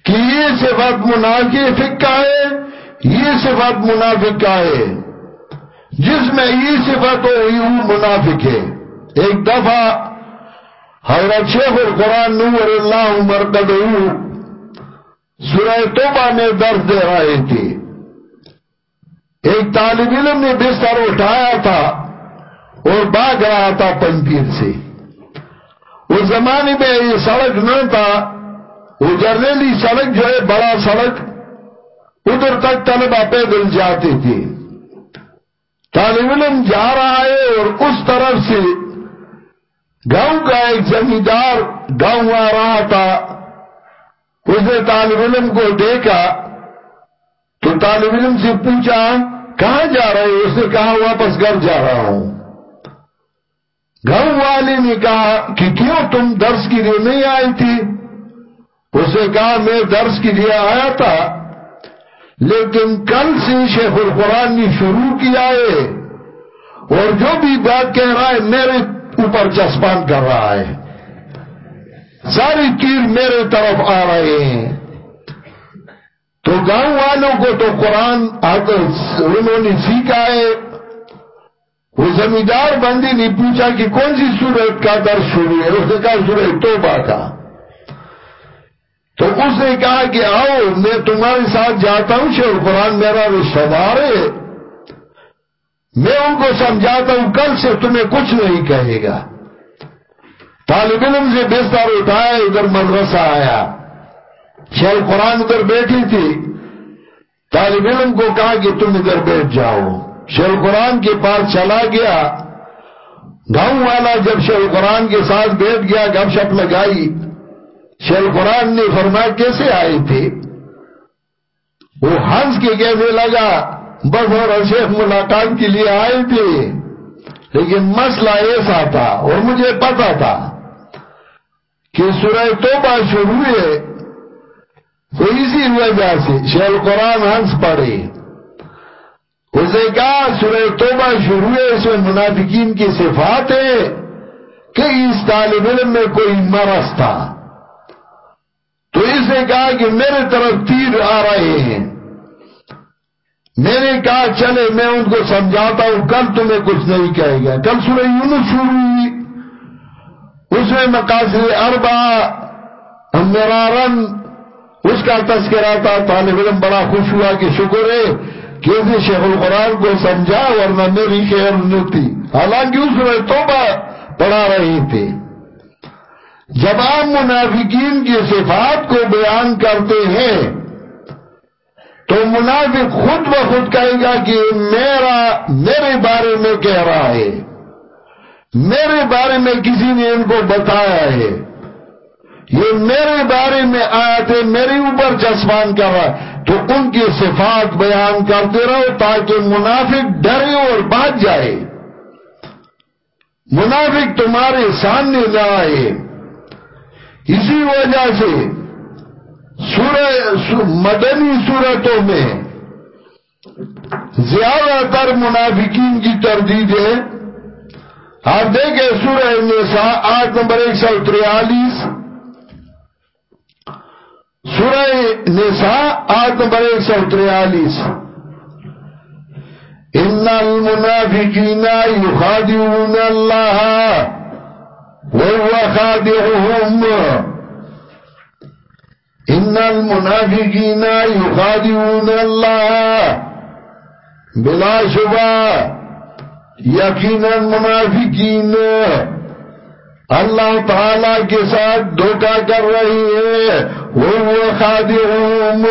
کہ یہ صفت منافق کا ہے، یہ صفت منافق کا ہے۔ جس میں یہ صفت ہو وہ منافق ہے۔ ایک دفعہ حضرت شیخ القرآن نور اللہ عمر سورہ توبہ میں درد دے رہے تھے۔ ایک طالب علم نے بستر اٹھایا تھا اور باغ رہا تھا پنپیر سے۔ اس زمانے میں یہ سڑک نہ تھا، وہ جرنیلی سڑک جو ہے، بڑا سڑک، ادھر تک طلبہ پیدل جاتے تھے۔ طالب علم جا رہا ہے اور اس طرف سے گاؤں کا ایک زمیندار گاؤں آ رہا تھا۔ اس نے طالب علم کو دیکھا، تو طالب علم سے پوچھا، کہاں جا رہے اس نے کہا، واپس گھر جا رہا ہوں۔ گھر والے نے کہا کہ کیوں تم درس کے لیے نہیں آئی تھی؟ اسے کہا میں درس کے لیے آیا تھا، لیکن کل سے شیخ القرآن نے شروع کیا ہے۔ اور جو بھی بات کہہ رہا ہے میرے اوپر چسپان کر رہا ہے۔ ساری تیر میرے طرف آ رہے ہیں۔ تو گاؤں والوں کو تو قرآن انہوں نے سیکھا ہے۔ وہ زمیندار بندی نے پوچھا کہ کون سی سورت کا درد شروع ہے؟ اس نے کہا سورت توبہ کا۔ تو اس نے کہا کہ آؤ، میں تمہارے ساتھ جاتا ہوں، شیخ قرآن میرا رشتہ دار ہے میں ان کو سمجھاتا ہوں، کل سے تمہیں کچھ نہیں کہے گا۔ طالب علم سے بستر اٹھایا ادھر مدرسہ آیا۔ شیخ قرآن ادھر بیٹھی تھی۔ طالب علم کو کہا کہ تم ادھر بیٹھ جاؤ۔ شیخ قرآن کے پاس چلا گیا، گاؤں والا جب شیخ قرآن کے ساتھ بیٹھ گیا گپ شپ لگائی۔ شیخ قرآن نے فرمایا، کیسے آئے تھے؟ وہ ہنس کے کہنے لگا، بس اور شیخ ملاقات کے لیے آئے تھے۔ لیکن مسئلہ ایسا تھا اور مجھے پتا تھا کہ سورہ توبہ شروع ہے تو اسی وجہ سے شیخ قرآن ہنس پڑے۔ اسے کہا، سورہ توبہ شروع ہے، اس میں منافقین کی صفات ہے کہ اس طالب علم میں کوئی مرض تھا۔ تو اس نے کہا کہ میرے طرف تیر آ رہے ہیں۔ میں نے کہا، چلے، میں ان کو سمجھاتا ہوں، کل تمہیں کچھ نہیں کہے گا۔ کل سورہ یونس شروع ہوئی۔ اس میں مقاصد اربا مرارن، اس کا تذکرہ تھا، طالب علم بڑا خوش ہوا کہ شکر ہے۔ کیسے شیخ القرآن کو سمجھا ورنہ میری خیر نہیں تھی حالانکہ اس میں توبہ پڑھا رہی تھی جب آپ منافقین کی صفات کو بیان کرتے ہیں، تو منافق خود بخود کہے گا کہ میرا، میرے بارے میں کہہ رہا ہے۔ میرے بارے میں کسی نے ان کو بتایا ہے۔ یہ میرے بارے میں آیا تھے میرے اوپر جسمان کر رہا ہے۔ تو ان کی صفات بیان کرتے رہو تاکہ منافق ڈرے اور بات جائے۔ منافق تمہارے سامنے نہ آئے۔ اسی وجہ سے سورہ مدنی صورتوں میں زیادہ تر منافقین کی تردید ہے۔ آپ دیکھیں سورہ نساء آٹھ نمبر ایک سو تریالیس۔ سورہ نساء آٹھ نمبر ایک سو تریالیس۔ ان المنافقین یخادعون اللہ وهو خادعهم۔ ان المنافقین یخادعون اللہ، بلا شبہ، یقینا منافقین۔ اللہ تعالی کے ساتھ دھوکہ کر رہی ہے۔ وہ خادعهم.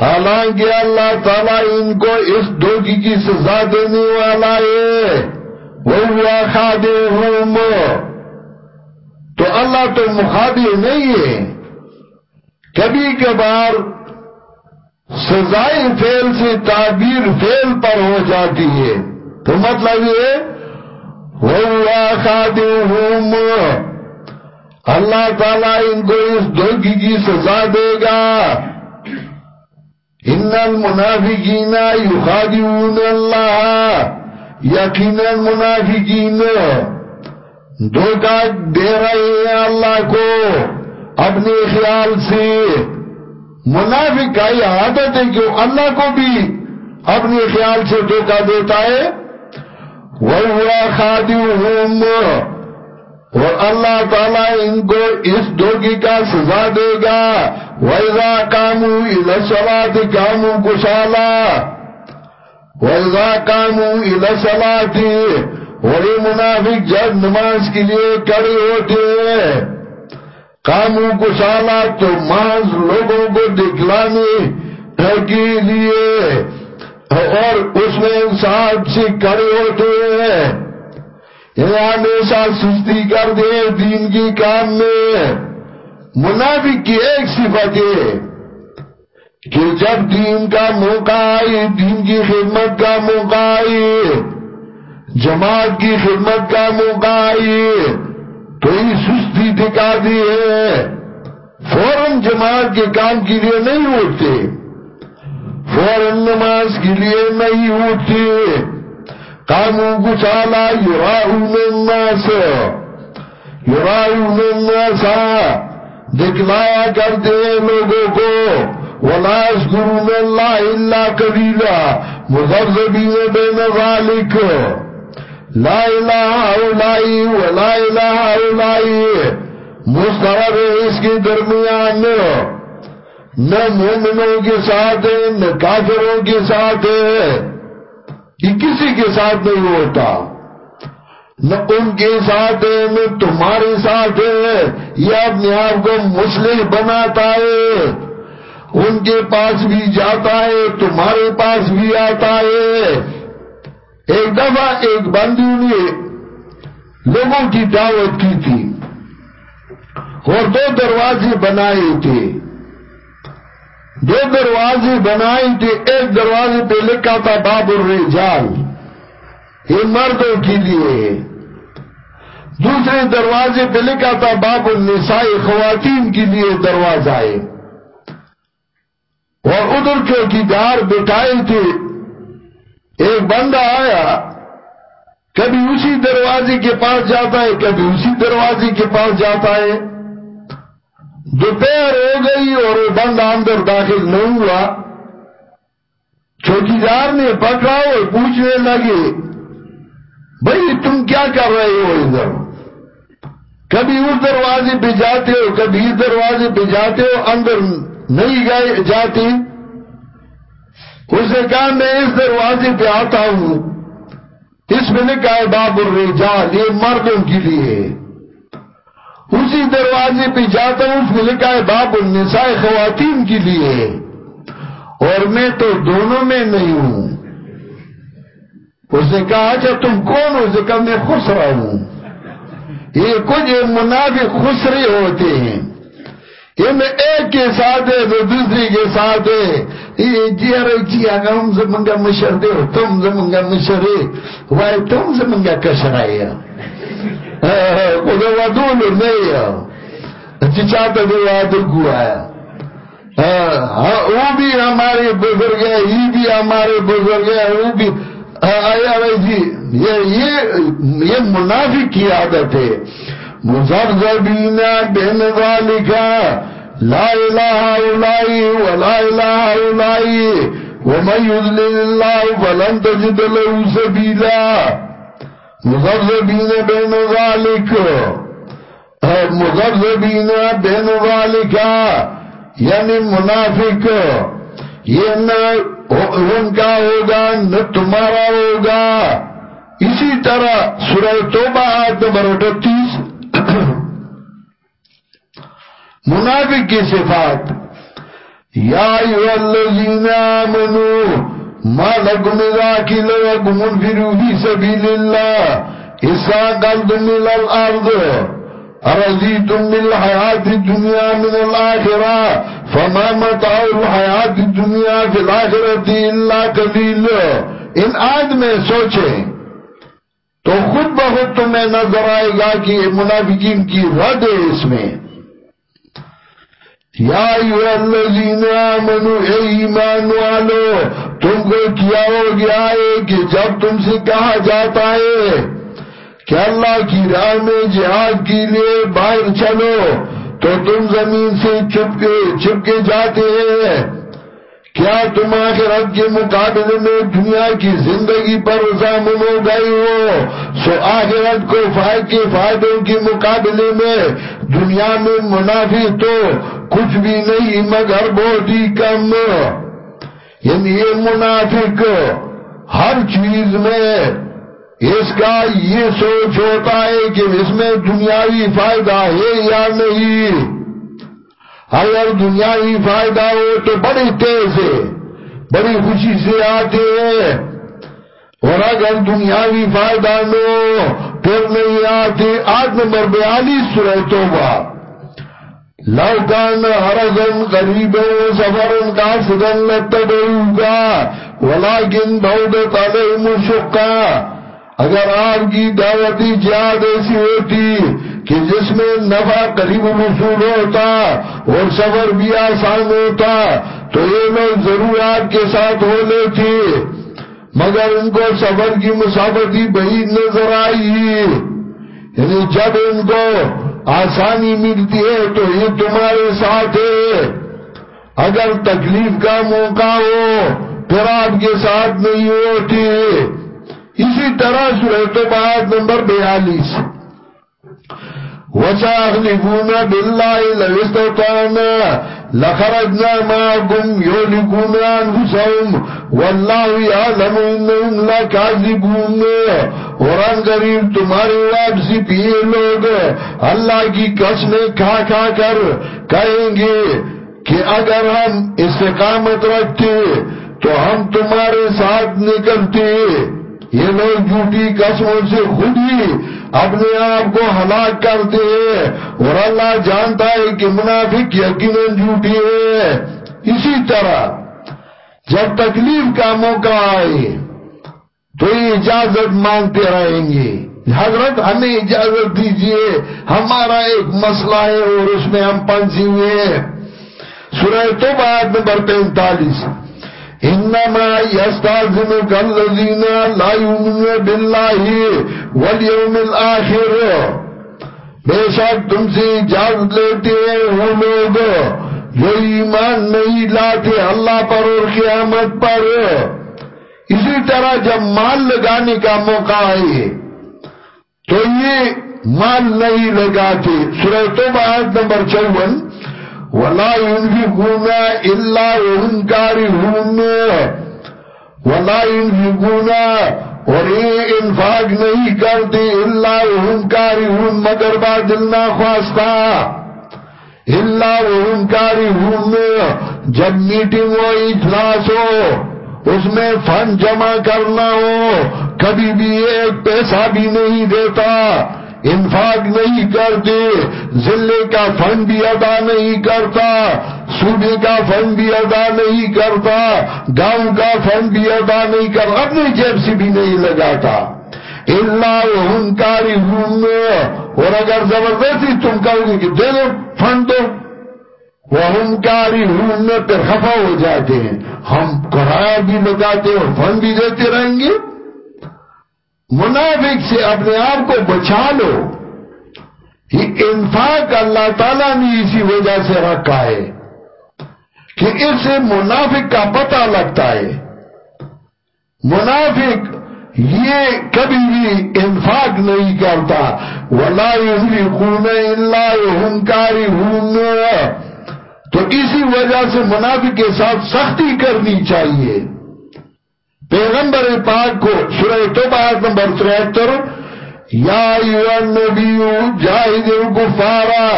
حالانکہ اللہ تعالیٰ ان کو اس دھوکی کی سزا دینے والا ہے. وہ خادعهم. تو اللہ تو مخادع نہیں ہے. کبھی کبھار سزائی فیل سے تعبیر فیل پر ہو جاتی ہے. تو مطلب یہ خادم اللہ تعالیٰ ان کو اس دھوکی کی سزا دے گا۔ ان المنافقین یخادعون اللہ۔ یقینا المنافقین دھوکہ دے رہے ہیں اللہ کو اپنے خیال سے۔ منافق کا یہ عادت ہے کہ اللہ کو بھی اپنے خیال سے دھوکہ دیتا ہے۔ وہ خادم اور اللہ تعالیٰ ان کو اس دھوکی کا سزا دے گا۔ ویزا کامو السلات کامو کشالا ویزا کامو السلات اور یہ منافق جب نماز کے لیے کڑے ہوتے ہیں۔ کاموں کو تو ماز لوگوں کو دکھلانے کے لیے اور اس میں انسان سے کڑے ہوتے ہیں۔ یہ ہمیشہ سستی کر دے، دین کی کام میں۔ منافق کی ایک صفت ہے کہ جب دین کا موقع آئے، دین کی خدمت کا موقع آئے، جماعت کی خدمت کا موقع آئے کوئی سستی دکھا دی ہے۔ فوراً جماعت کے کام کے لیے نہیں اٹھتے۔ فوراً نماز کے لیے نہیں اٹھتے۔ کاموں کو چالا یراؤن الناس. یراؤن الناس. دکھلایا کرتے ہیں لوگوں کو. وَلَا يَذْكُرُونَ اللَّهِ إِلَّا قَلِيلًا. مُذَرْزَبِينَ بَيْنَ ذَلِكَ. لا الہ اولائی و لا الہ اولائی مسترب ہے اس کے درمیان. نہ مومنوں کے ساتھ ہے، نہ کافروں کے ساتھ ہے. یہ کسی کے ساتھ نہیں ہوتا۔ نہ ان کے ساتھ ہے نہ تمہارے ساتھ ہے، یہ اپنے آپ کو مسلح بناتا ہے۔ ان کے پاس بھی جاتا ہے، تمہارے پاس بھی آتا ہے۔ ایک دفعہ ایک بندی نے لوگوں کی دعوت کی تھی اور دو دروازے بنائے تھے۔ دو دروازے بنائے تھے ایک دروازے پہ لکھا تھا باب الرجال۔ یہ مردوں کے لیے۔ دوسرے دروازے پہ لکھا تھا باب النساء، خواتین کے لیے دروازہ ہے۔ اور ادھر چوکیدار بٹھائے تھے ایک بندہ آیا، کبھی اسی دروازے کے پاس جاتا ہے، کبھی اسی دروازے کے پاس جاتا ہے۔ دوپہر ہو گئی اور وہ بندہ اندر داخل نہیں ہوا۔ چوکیدار نے پکڑا اور پوچھنے لگے، بھائی تم کیا کر رہے ہو ادھر؟ کبھی اس دروازے پہ جاتے ہو، کبھی اس دروازے پہ جاتے ہو، اندر نہیں گئے، جاتے۔ اس نے کہا، میں اس دروازے پہ آتا ہوں۔ اس میں نے کہا، باب الرجال، یہ مردوں کے لیے اسی دروازے پہ جاتا ہوں، اس میں لکھا ہے، باب النساء خواتین کے لیے۔ اور میں تو دونوں میں نہیں ہوں۔ اس نے کہا اچھا تم کون ہو؟ کہا، میں خسرا ہوں۔ یہ کچھ منافق خسرے ہوتے ہیں۔ یہ میں ایک کے ساتھ ہے تو دوسری کے ساتھ ہے۔ یہ جی ارے جی آگا ہم زمانگا مشر دے تم زمانگا مشر ہے وائی تم زمانگا کشر آئی خدا ودول نہیں چی چاہتا دے وادل کو آیا وہ بھی ہمارے بزرگ ہے یہ بھی ہمارے بزرگ ہے وہ بھی آیا بھائی جی یہ منافق کی عادت ہے مزرزبین بین ذالکا لا الہ اولائی ولا الہ اولائی ومن یذلل اللہ فلن تجد له سبیلا مزرزبین بین ذالک مزرزبین بین ذالکا یعنی منافق، یہ نہ ان کا ہوگا، نہ تمہارا ہوگا۔ اسی طرح سورہ توبہ آیت نمبر اٹھتیس۔ منافق کی صفات، یا ایوہ الذین آمنوا ما لکم اذا کی لکم انفروا فی سبیل اللہ اسا قلتم الالارض ارضیتم بالحیات الدنیا من الاخرہ، فما متاع الحیات الدنیا فی الاخرت اللہ قلیل۔ ان آیت میں سوچیں تو خود بخود تمہیں نظر آئے گا کہ منافقین کی رد ہے اس میں۔ یا ایوہ الذین آمنوا، اے ایمان والو تم کو کیا ہو گیا ہے کہ جب تم سے کہا جاتا ہے کہ اللہ کی راہ میں جہاد کے لیے باہر چلو، تو تم زمین سے چپکے چپکے جاتے ہیں۔ کیا تم آخرت کے مقابلے میں دنیا کی زندگی پر رضامن ہو گئی ہو؟ سو آخرت کو فائد کے فائدوں کے مقابلے میں دنیا میں منافع تو کچھ بھی نہیں، مگر بہت ہی کم۔ یعنی یہ منافق ہر چیز میں اس کا یہ سوچ ہوتا ہے کہ اس میں دنیاوی فائدہ ہے یا نہیں۔ اگر دنیاوی فائدہ ہو تو بڑی تیز ہے، بڑی خوشی سے آتے ہیں۔ اور اگر دنیاوی فائدہ نو پھر نہیں آتے۔ آٹھ نمبر بیالیس توبہ۔ لو کان حرزن قریبا سفرن قاصدن لتبعوگا ولیکن بودت علیہم شقا اگر آپ کی دعوتی جہاد ایسی ہوتی کہ جس میں نفع قریب وصول ہوتا اور سفر بھی آسان ہوتا، تو یہ لوگ ضرور آپ کے ساتھ ہو لیتے مگر ان کو سفر کی مسافتی بعید نظر آئی۔ یعنی جب ان کو آسانی ملتی ہے تو یہ تمہارے ساتھ ہے۔ اگر تکلیف کا موقع ہو، پھر آپ کے ساتھ نہیں ہوتی۔ اسی طرح سورت بات نمبر بیالیس۔ وَسَأَخْلِفُونَ بِاللَّهِ لَوِسْتَوْتَانَا لخرجنا لَخَرَجْنَا مَعَكُمْ يُولِكُونَ أَنفُسَهُمْ وَاللَّهُ يَعْلَمُ إِنَّهُمْ لَكَاذِبُونَ. قرآن قریب تمہاری واپسی پیے لوگ، اللہ کی قسمیں کھا کھا کر کہیں گے کہ اگر ہم استقامت رکھتے تو ہم تمہارے ساتھ نکلتے۔ یہ لوگ جھوٹی قسموں سے خود ہی اپنے آپ کو ہلاک کرتے ہیں اور اللہ جانتا ہے کہ منافق یقیناً جھوٹی ہے اسی طرح جب تکلیف کا موقع آئے تو یہ اجازت مانگتے رہیں گے۔ حضرت، ہمیں اجازت دیجیے، ہمارا ایک مسئلہ ہے اور اس میں ہم پنسی ہوئے ہیں۔ سورہ تو بعد نمبر پینتالیس۔ انما يستاذنك الذين لا يؤمنون بالله واليوم الاخر بے شک تم سے اجازت لیتے ہیں وہ لوگ جو ایمان نہیں لاتے اللہ پر اور قیامت پر. اسی طرح جب مال لگانے کا موقع آئے تو یہ مال نہیں لگاتے. سورہ توبہ نمبر چون. ولا ينفقون الا وهم كارهون. ولا ينفقون اور یہ انفاق نہیں کرتے اللہ وهم كارهون، مگر با دل نہ خواستہ اللہ وهم كارهون. جب میٹنگ ہو، اجلاس ہو، اس میں فن جمع کرنا ہو، کبھی بھی ایک پیسہ بھی نہیں دیتا. انفاق نہیں کرتے، ضلع کا فنڈ بھی ادا نہیں کرتا، صوبے کا فنڈ بھی ادا نہیں کرتا، گاؤں کا فنڈ بھی ادا نہیں کرتا اپنی جیب سے بھی نہیں لگاتا۔ اللہ ہنکاری ہوں اور اگر زبردستی تم کہو گے کہ دے دو، فنڈ دو۔ وہ ہمکاری ہوں میں پھر خفا ہو جاتے ہیں۔ ہم کرایہ بھی لگاتے اور فن بھی دیتے رہیں گے۔ منافق سے اپنے آپ کو بچا لو یہ انفاق اللہ تعالیٰ نے اسی وجہ سے رکھا ہے کہ اس سے منافق کا پتہ لگتا ہے۔ منافق یہ کبھی بھی انفاق نہیں کرتا۔ ولا يذلقون الا يهنكاری ہوں تو اسی وجہ سے منافق کے ساتھ سختی کرنی چاہیے۔ پیغمبر پاک کو سورہ توبہ آیت نمبر 73 یا ایوہ النبی جاہد الگفارا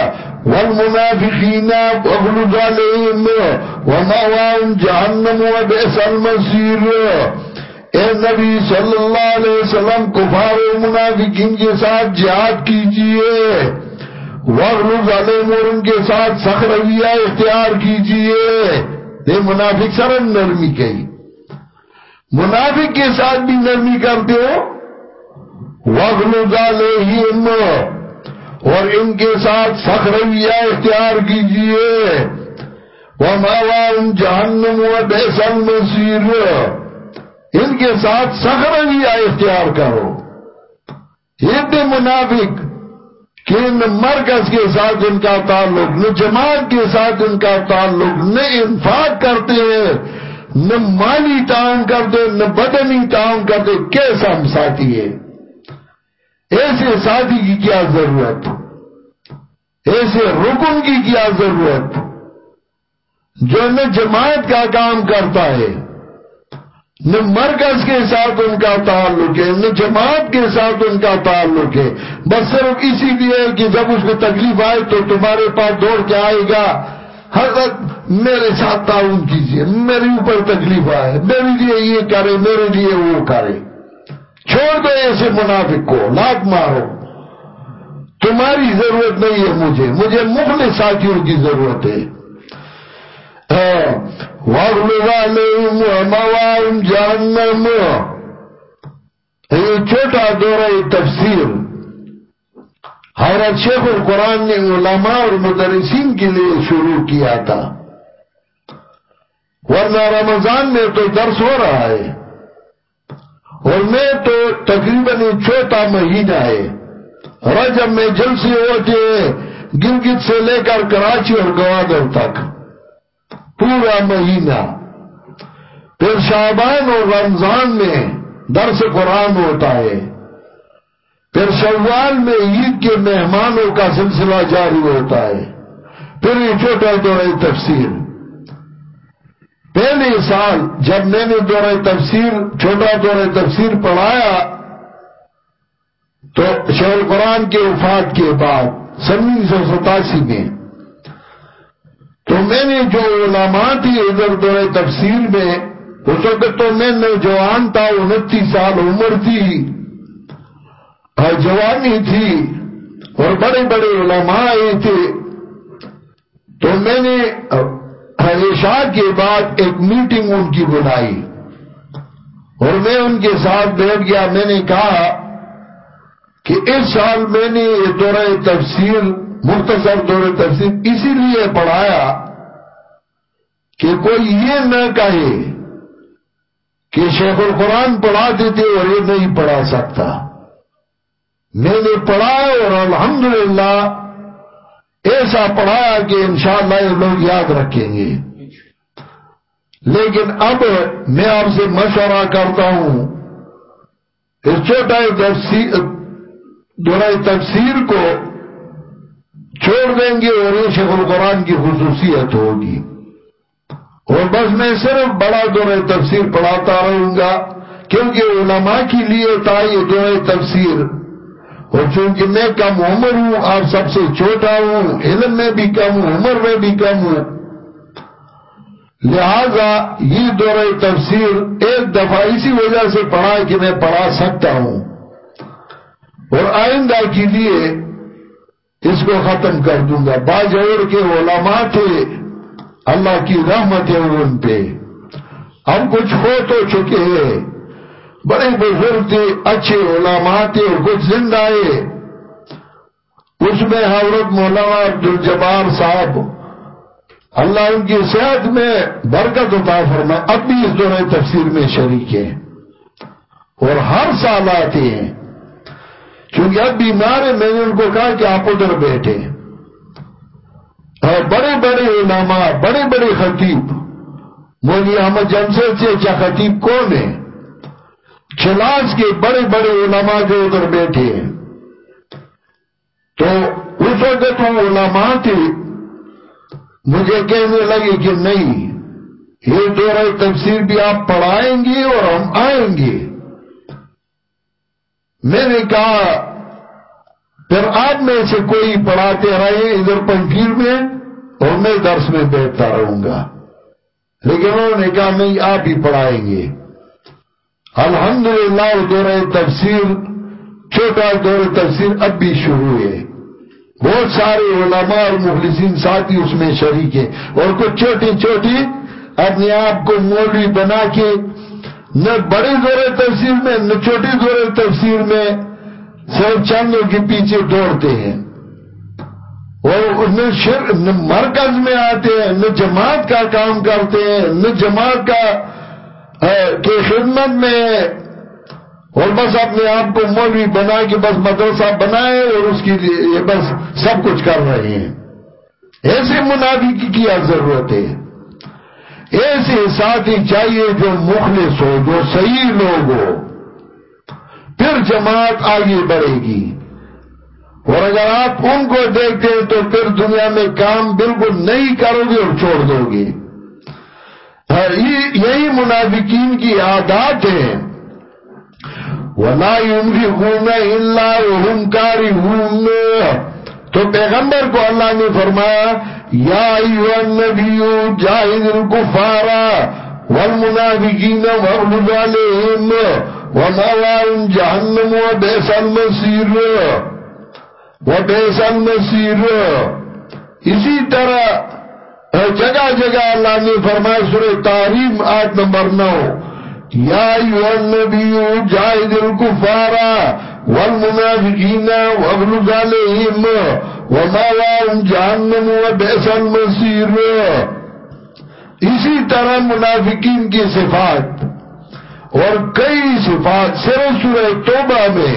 والمنافقین واغلظ علیہم وماوان جہنم و بیس المسیر اے نبی صلی اللہ علیہ وسلم، کفار و منافقین کے ساتھ جہاد کیجیے۔ وغلظ علیہم اور ان کے ساتھ سخرویہ اختیار کیجیے۔ یہ منافق سرن نرمی کئی منافق کے ساتھ بھی نرمی کرتے ہو؟ وغلو علیہم اور ان کے ساتھ سخرویہ اختیار کیجیے۔ وَمَوَاهُمْ جَهَنَّمُ وَبَئْسَ الْمَصِيرُ۔ ان کے ساتھ سخرویہ اختیار کرو۔ یہ بھی منافق کہ نہ مرکز کے ساتھ ان کا تعلق نہ جماعت کے ساتھ ان کا تعلق نہ انفاق کرتے ہیں۔ نہ مالی تعاون کر دے نہ بدنی تعاون کر دے کیسا ہم ساتھی ہے ایسے ساتھی کی کیا ضرورت؟ ایسے رکن کی کیا ضرورت؟ جو نہ جماعت کا کام کرتا ہے، نہ مرکز کے ساتھ ان کا تعلق ہے، نہ جماعت کے ساتھ ان کا تعلق ہے۔ بس صرف اسی لیے کہ جب اس کو تکلیف آئے تو تمہارے پاس دوڑ کے آئے گا۔ حضرت میرے ساتھ تعاون کیجیے، میرے اوپر تکلیف آئے، میرے لیے یہ کرے، میرے لیے وہ کرے۔ چھوڑ دو ایسے منافق کو، لات مارو۔ تمہاری ضرورت نہیں ہے مجھے مجھے مخلص ساتھیوں کی ضرورت ہے۔ جہنم یہ چھوٹا دورہ تفسیر۔ حضرت شیخ القرآن نے علماء اور مدرسین کے لیے شروع کیا تھا۔ ورنہ رمضان میں تو درس ہو رہا ہے۔ اور میں تو تقریباً چھوٹا مہینہ ہے۔ رجب میں جلسے ہوتے گلگت سے لے کر کراچی اور گوادر تک۔ پورا مہینہ۔ پھر شعبان اور رمضان میں درس قرآن ہوتا ہے۔ پھر شوال میں عید کے مہمانوں کا سلسلہ جاری ہوتا ہے۔ پھر یہ چھوٹا دورہ تفسیر۔ پہلے سال جب میں نے دورہ تفسیر، چھوٹا دورہ تفسیر پڑھایا، تو شہر قرآن کے وفات کے بعد، سن انیس سو ستاسی میں، تو میں نے جو علماء تھی ادھر دورہ تفسیر میں، اس وقت تو میں نوجوان تھا، انتیس سال عمر تھی۔ جوانی تھی اور بڑے بڑے علماء آئے تھے۔ تو میں نے عشاء کے بعد ایک میٹنگ ان کی بلائی۔ اور میں ان کے ساتھ بیٹھ گیا۔ میں نے کہا کہ اس سال میں نے یہ دورہ تفسیر مختصر دورہ تفسیر اسی لیے پڑھایا کہ کوئی یہ نہ کہے کہ شیخ القرآن پڑھا دیتے اور یہ نہیں پڑھا سکتا۔ میں نے پڑھایا اور الحمدللہ ایسا پڑھایا کہ انشاءاللہ یہ لوگ یاد رکھیں گے۔ لیکن اب میں آپ سے مشورہ کرتا ہوں۔ اس چھوٹا دورہ تفسیر کو چھوڑ دیں گے اور یہ شیخ القرآن کی خصوصیت ہوگی۔ اور بس میں صرف بڑا دورہ تفسیر پڑھاتا رہوں گا، کیونکہ علماء کے لیے تھا یہ دورہ تفسیر۔ اور چونکہ میں کم عمر ہوں، آپ سب سے چھوٹا ہوں، علم میں بھی کم ہوں، عمر میں بھی کم ہوں۔ لہذا یہ دورہ تفسیر ایک دفعہ اسی وجہ سے پڑھا کہ میں پڑھا سکتا ہوں۔ اور آئندہ کے لیے اس کو ختم کر دوں گا۔ باجور کے علماء تھے، اللہ کی رحمت ہے ان پہ۔ ہم کچھ ہو تو چکے ہیں۔ بڑے بزرگ تھے، اچھے علماء تھے اور کچھ زندہ ہے اس میں حضرت مولانا عبدالجبار صاحب، اللہ ان کی صحت میں برکت عطا فرمائے۔ اب بھی اس دورہ تفسیر میں شریک ہیں۔ اور ہر سال آتے ہیں۔ کیونکہ اب بیمار ہے میں نے ان کو کہا کہ آپ ادھر بیٹھے۔ اور بڑے بڑے علماء، بڑے بڑے خطیب۔ مولی احمد جمشید سے کیا اچھا خطیب کون ہے؟ چلاس کے بڑے بڑے علماء جو ادھر بیٹھے ہیں۔ تو اس وقت وہ علماء تھے۔ مجھے کہنے لگے کہ نہیں، یہ دورہ تفسیر بھی آپ پڑھائیں گے اور ہم آئیں گے۔ میں نے کہا، پھر آپ میں سے کوئی پڑھاتے رہے ادھر پنکیر میں اور میں درس میں بیٹھتا رہوں گا۔ لیکن انہوں نے کہا، نہیں، آپ ہی پڑھائیں گے۔ الحمدللہ دورہ تفسیر، چھوٹا دور تفسیر اب بھی شروع ہے۔ بہت سارے علماء اور مخلصین ساتھی اس میں شریک ہیں۔ اور کچھ چھوٹی چھوٹی اپنے آپ کو مولوی بنا کے، نہ بڑے دور تفسیر میں، نہ چھوٹی دور تفسیر میں صرف چندوں کے پیچھے دوڑتے ہیں۔ اور نہ مرکز میں آتے ہیں، نہ جماعت کا کام کرتے ہیں، نہ جماعت کا کی خدمت میں اور بس اپنے آپ کو مولوی بنا کے بس مدرسہ بنائے اور اس کے لیے بس سب کچھ کر رہے ہیں۔ ایسے منافقی کی کیا ضرورت ہے؟ ایسے ساتھی چاہیے جو مخلص ہو، جو صحیح لوگ ہو۔ پھر جماعت آگے بڑھے گی۔ اور اگر آپ ان کو دیکھتے ہیں تو پھر دنیا میں کام بالکل نہیں کرو گے اور چھوڑ دو گے۔ یہی منافقین کی عادات ہیں۔ وَلَا يُنْفِقُونَ إِلَّا وَهُمْ كَارِهُونَ۔ تو پیغمبر کو اللہ نے فرمایا، یا ایوہ النبی، جاہد الکفارا والمنافقین وَغْلُدْ عَلَيْهِمْ وَمَوَاهُمْ جَهَنَّمُ وَبَيْسَ الْمَسِيرُ وہ بیسن اسی طرح جگہ جگہ اللہ نے فرمائے سورہ تاریم آیت نمبر نو، یا ایوہ النبی جائد الکفارا والمنافقین واغلظ علیہم وماوام جہنم و بیسن مسیر اسی طرح منافقین کی صفات، اور کئی صفات صرف سورہ توبہ میں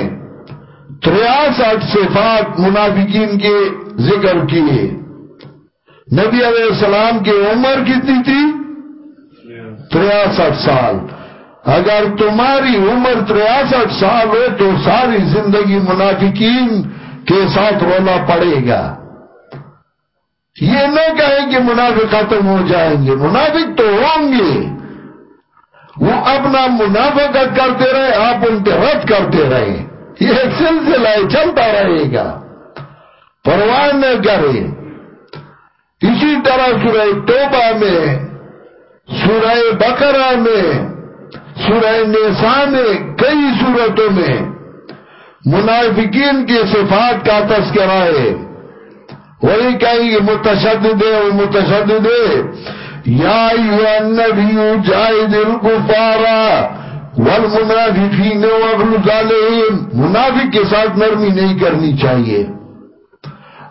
تریاسٹھ صفات منافقین کے ذکر کیے۔ نبی علیہ السلام کی عمر کتنی تھی؟ تریاسٹھ سال۔ اگر تمہاری عمر تریاسٹھ سال ہو تو ساری زندگی منافقین کے ساتھ رونا پڑے گا۔ یہ نہ کہیں کہ منافق ختم ہو جائیں گے۔ منافق تو ہوں گے۔ وہ اپنا منافقت کرتے رہے، آپ ان کے رد کرتے رہے۔ یہ سلسلہ چلتا رہے گا۔ پرواہ نہ کرے اسی طرح سورہ توبہ میں، سورہ بقرہ میں، سورہ نیسا میں، کئی صورتوں میں منافقین کے صفات کا تذکرہ ہے۔ وہی کہیں گے، متشدد ہے، متشدد یا ایوہ النبی جائد الکفارہ والمنافقین واغلظ علیہم۔ منافق کے ساتھ نرمی نہیں کرنی چاہیے۔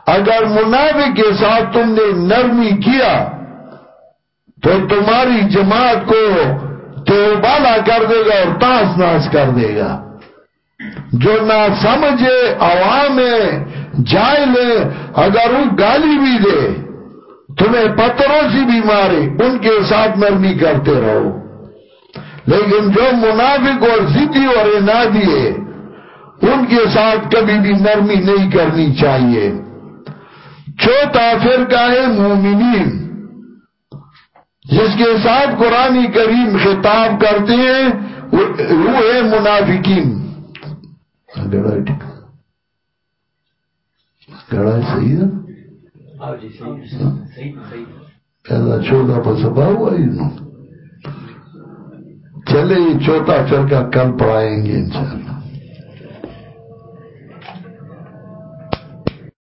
اگر منافق کے ساتھ تم نے نرمی کیا، تو تمہاری جماعت کو توبالا کر دے گا اور تاس ناس کر دے گا۔ جو نہ سمجھے عوام ہے جائل ہے، اگر وہ گالی بھی دے، تمہیں پتھروں سے بھی مارے، ان کے ساتھ نرمی کرتے رہو۔ لیکن جو منافق اور ضدی اور انادی ہے، ان کے ساتھ کبھی بھی نرمی نہیں کرنی چاہیے۔ چوتھا فرقہ ہے مومنین جس کے ساتھ قرآن کریم خطاب کرتے ہیں وہ ہے منافقین۔ گڑا صحیح ہے؟ چھوٹا پسبا ہوا ہی چلے یہ چوتھا فرقہ کل پڑھائیں گے انشاءاللہ۔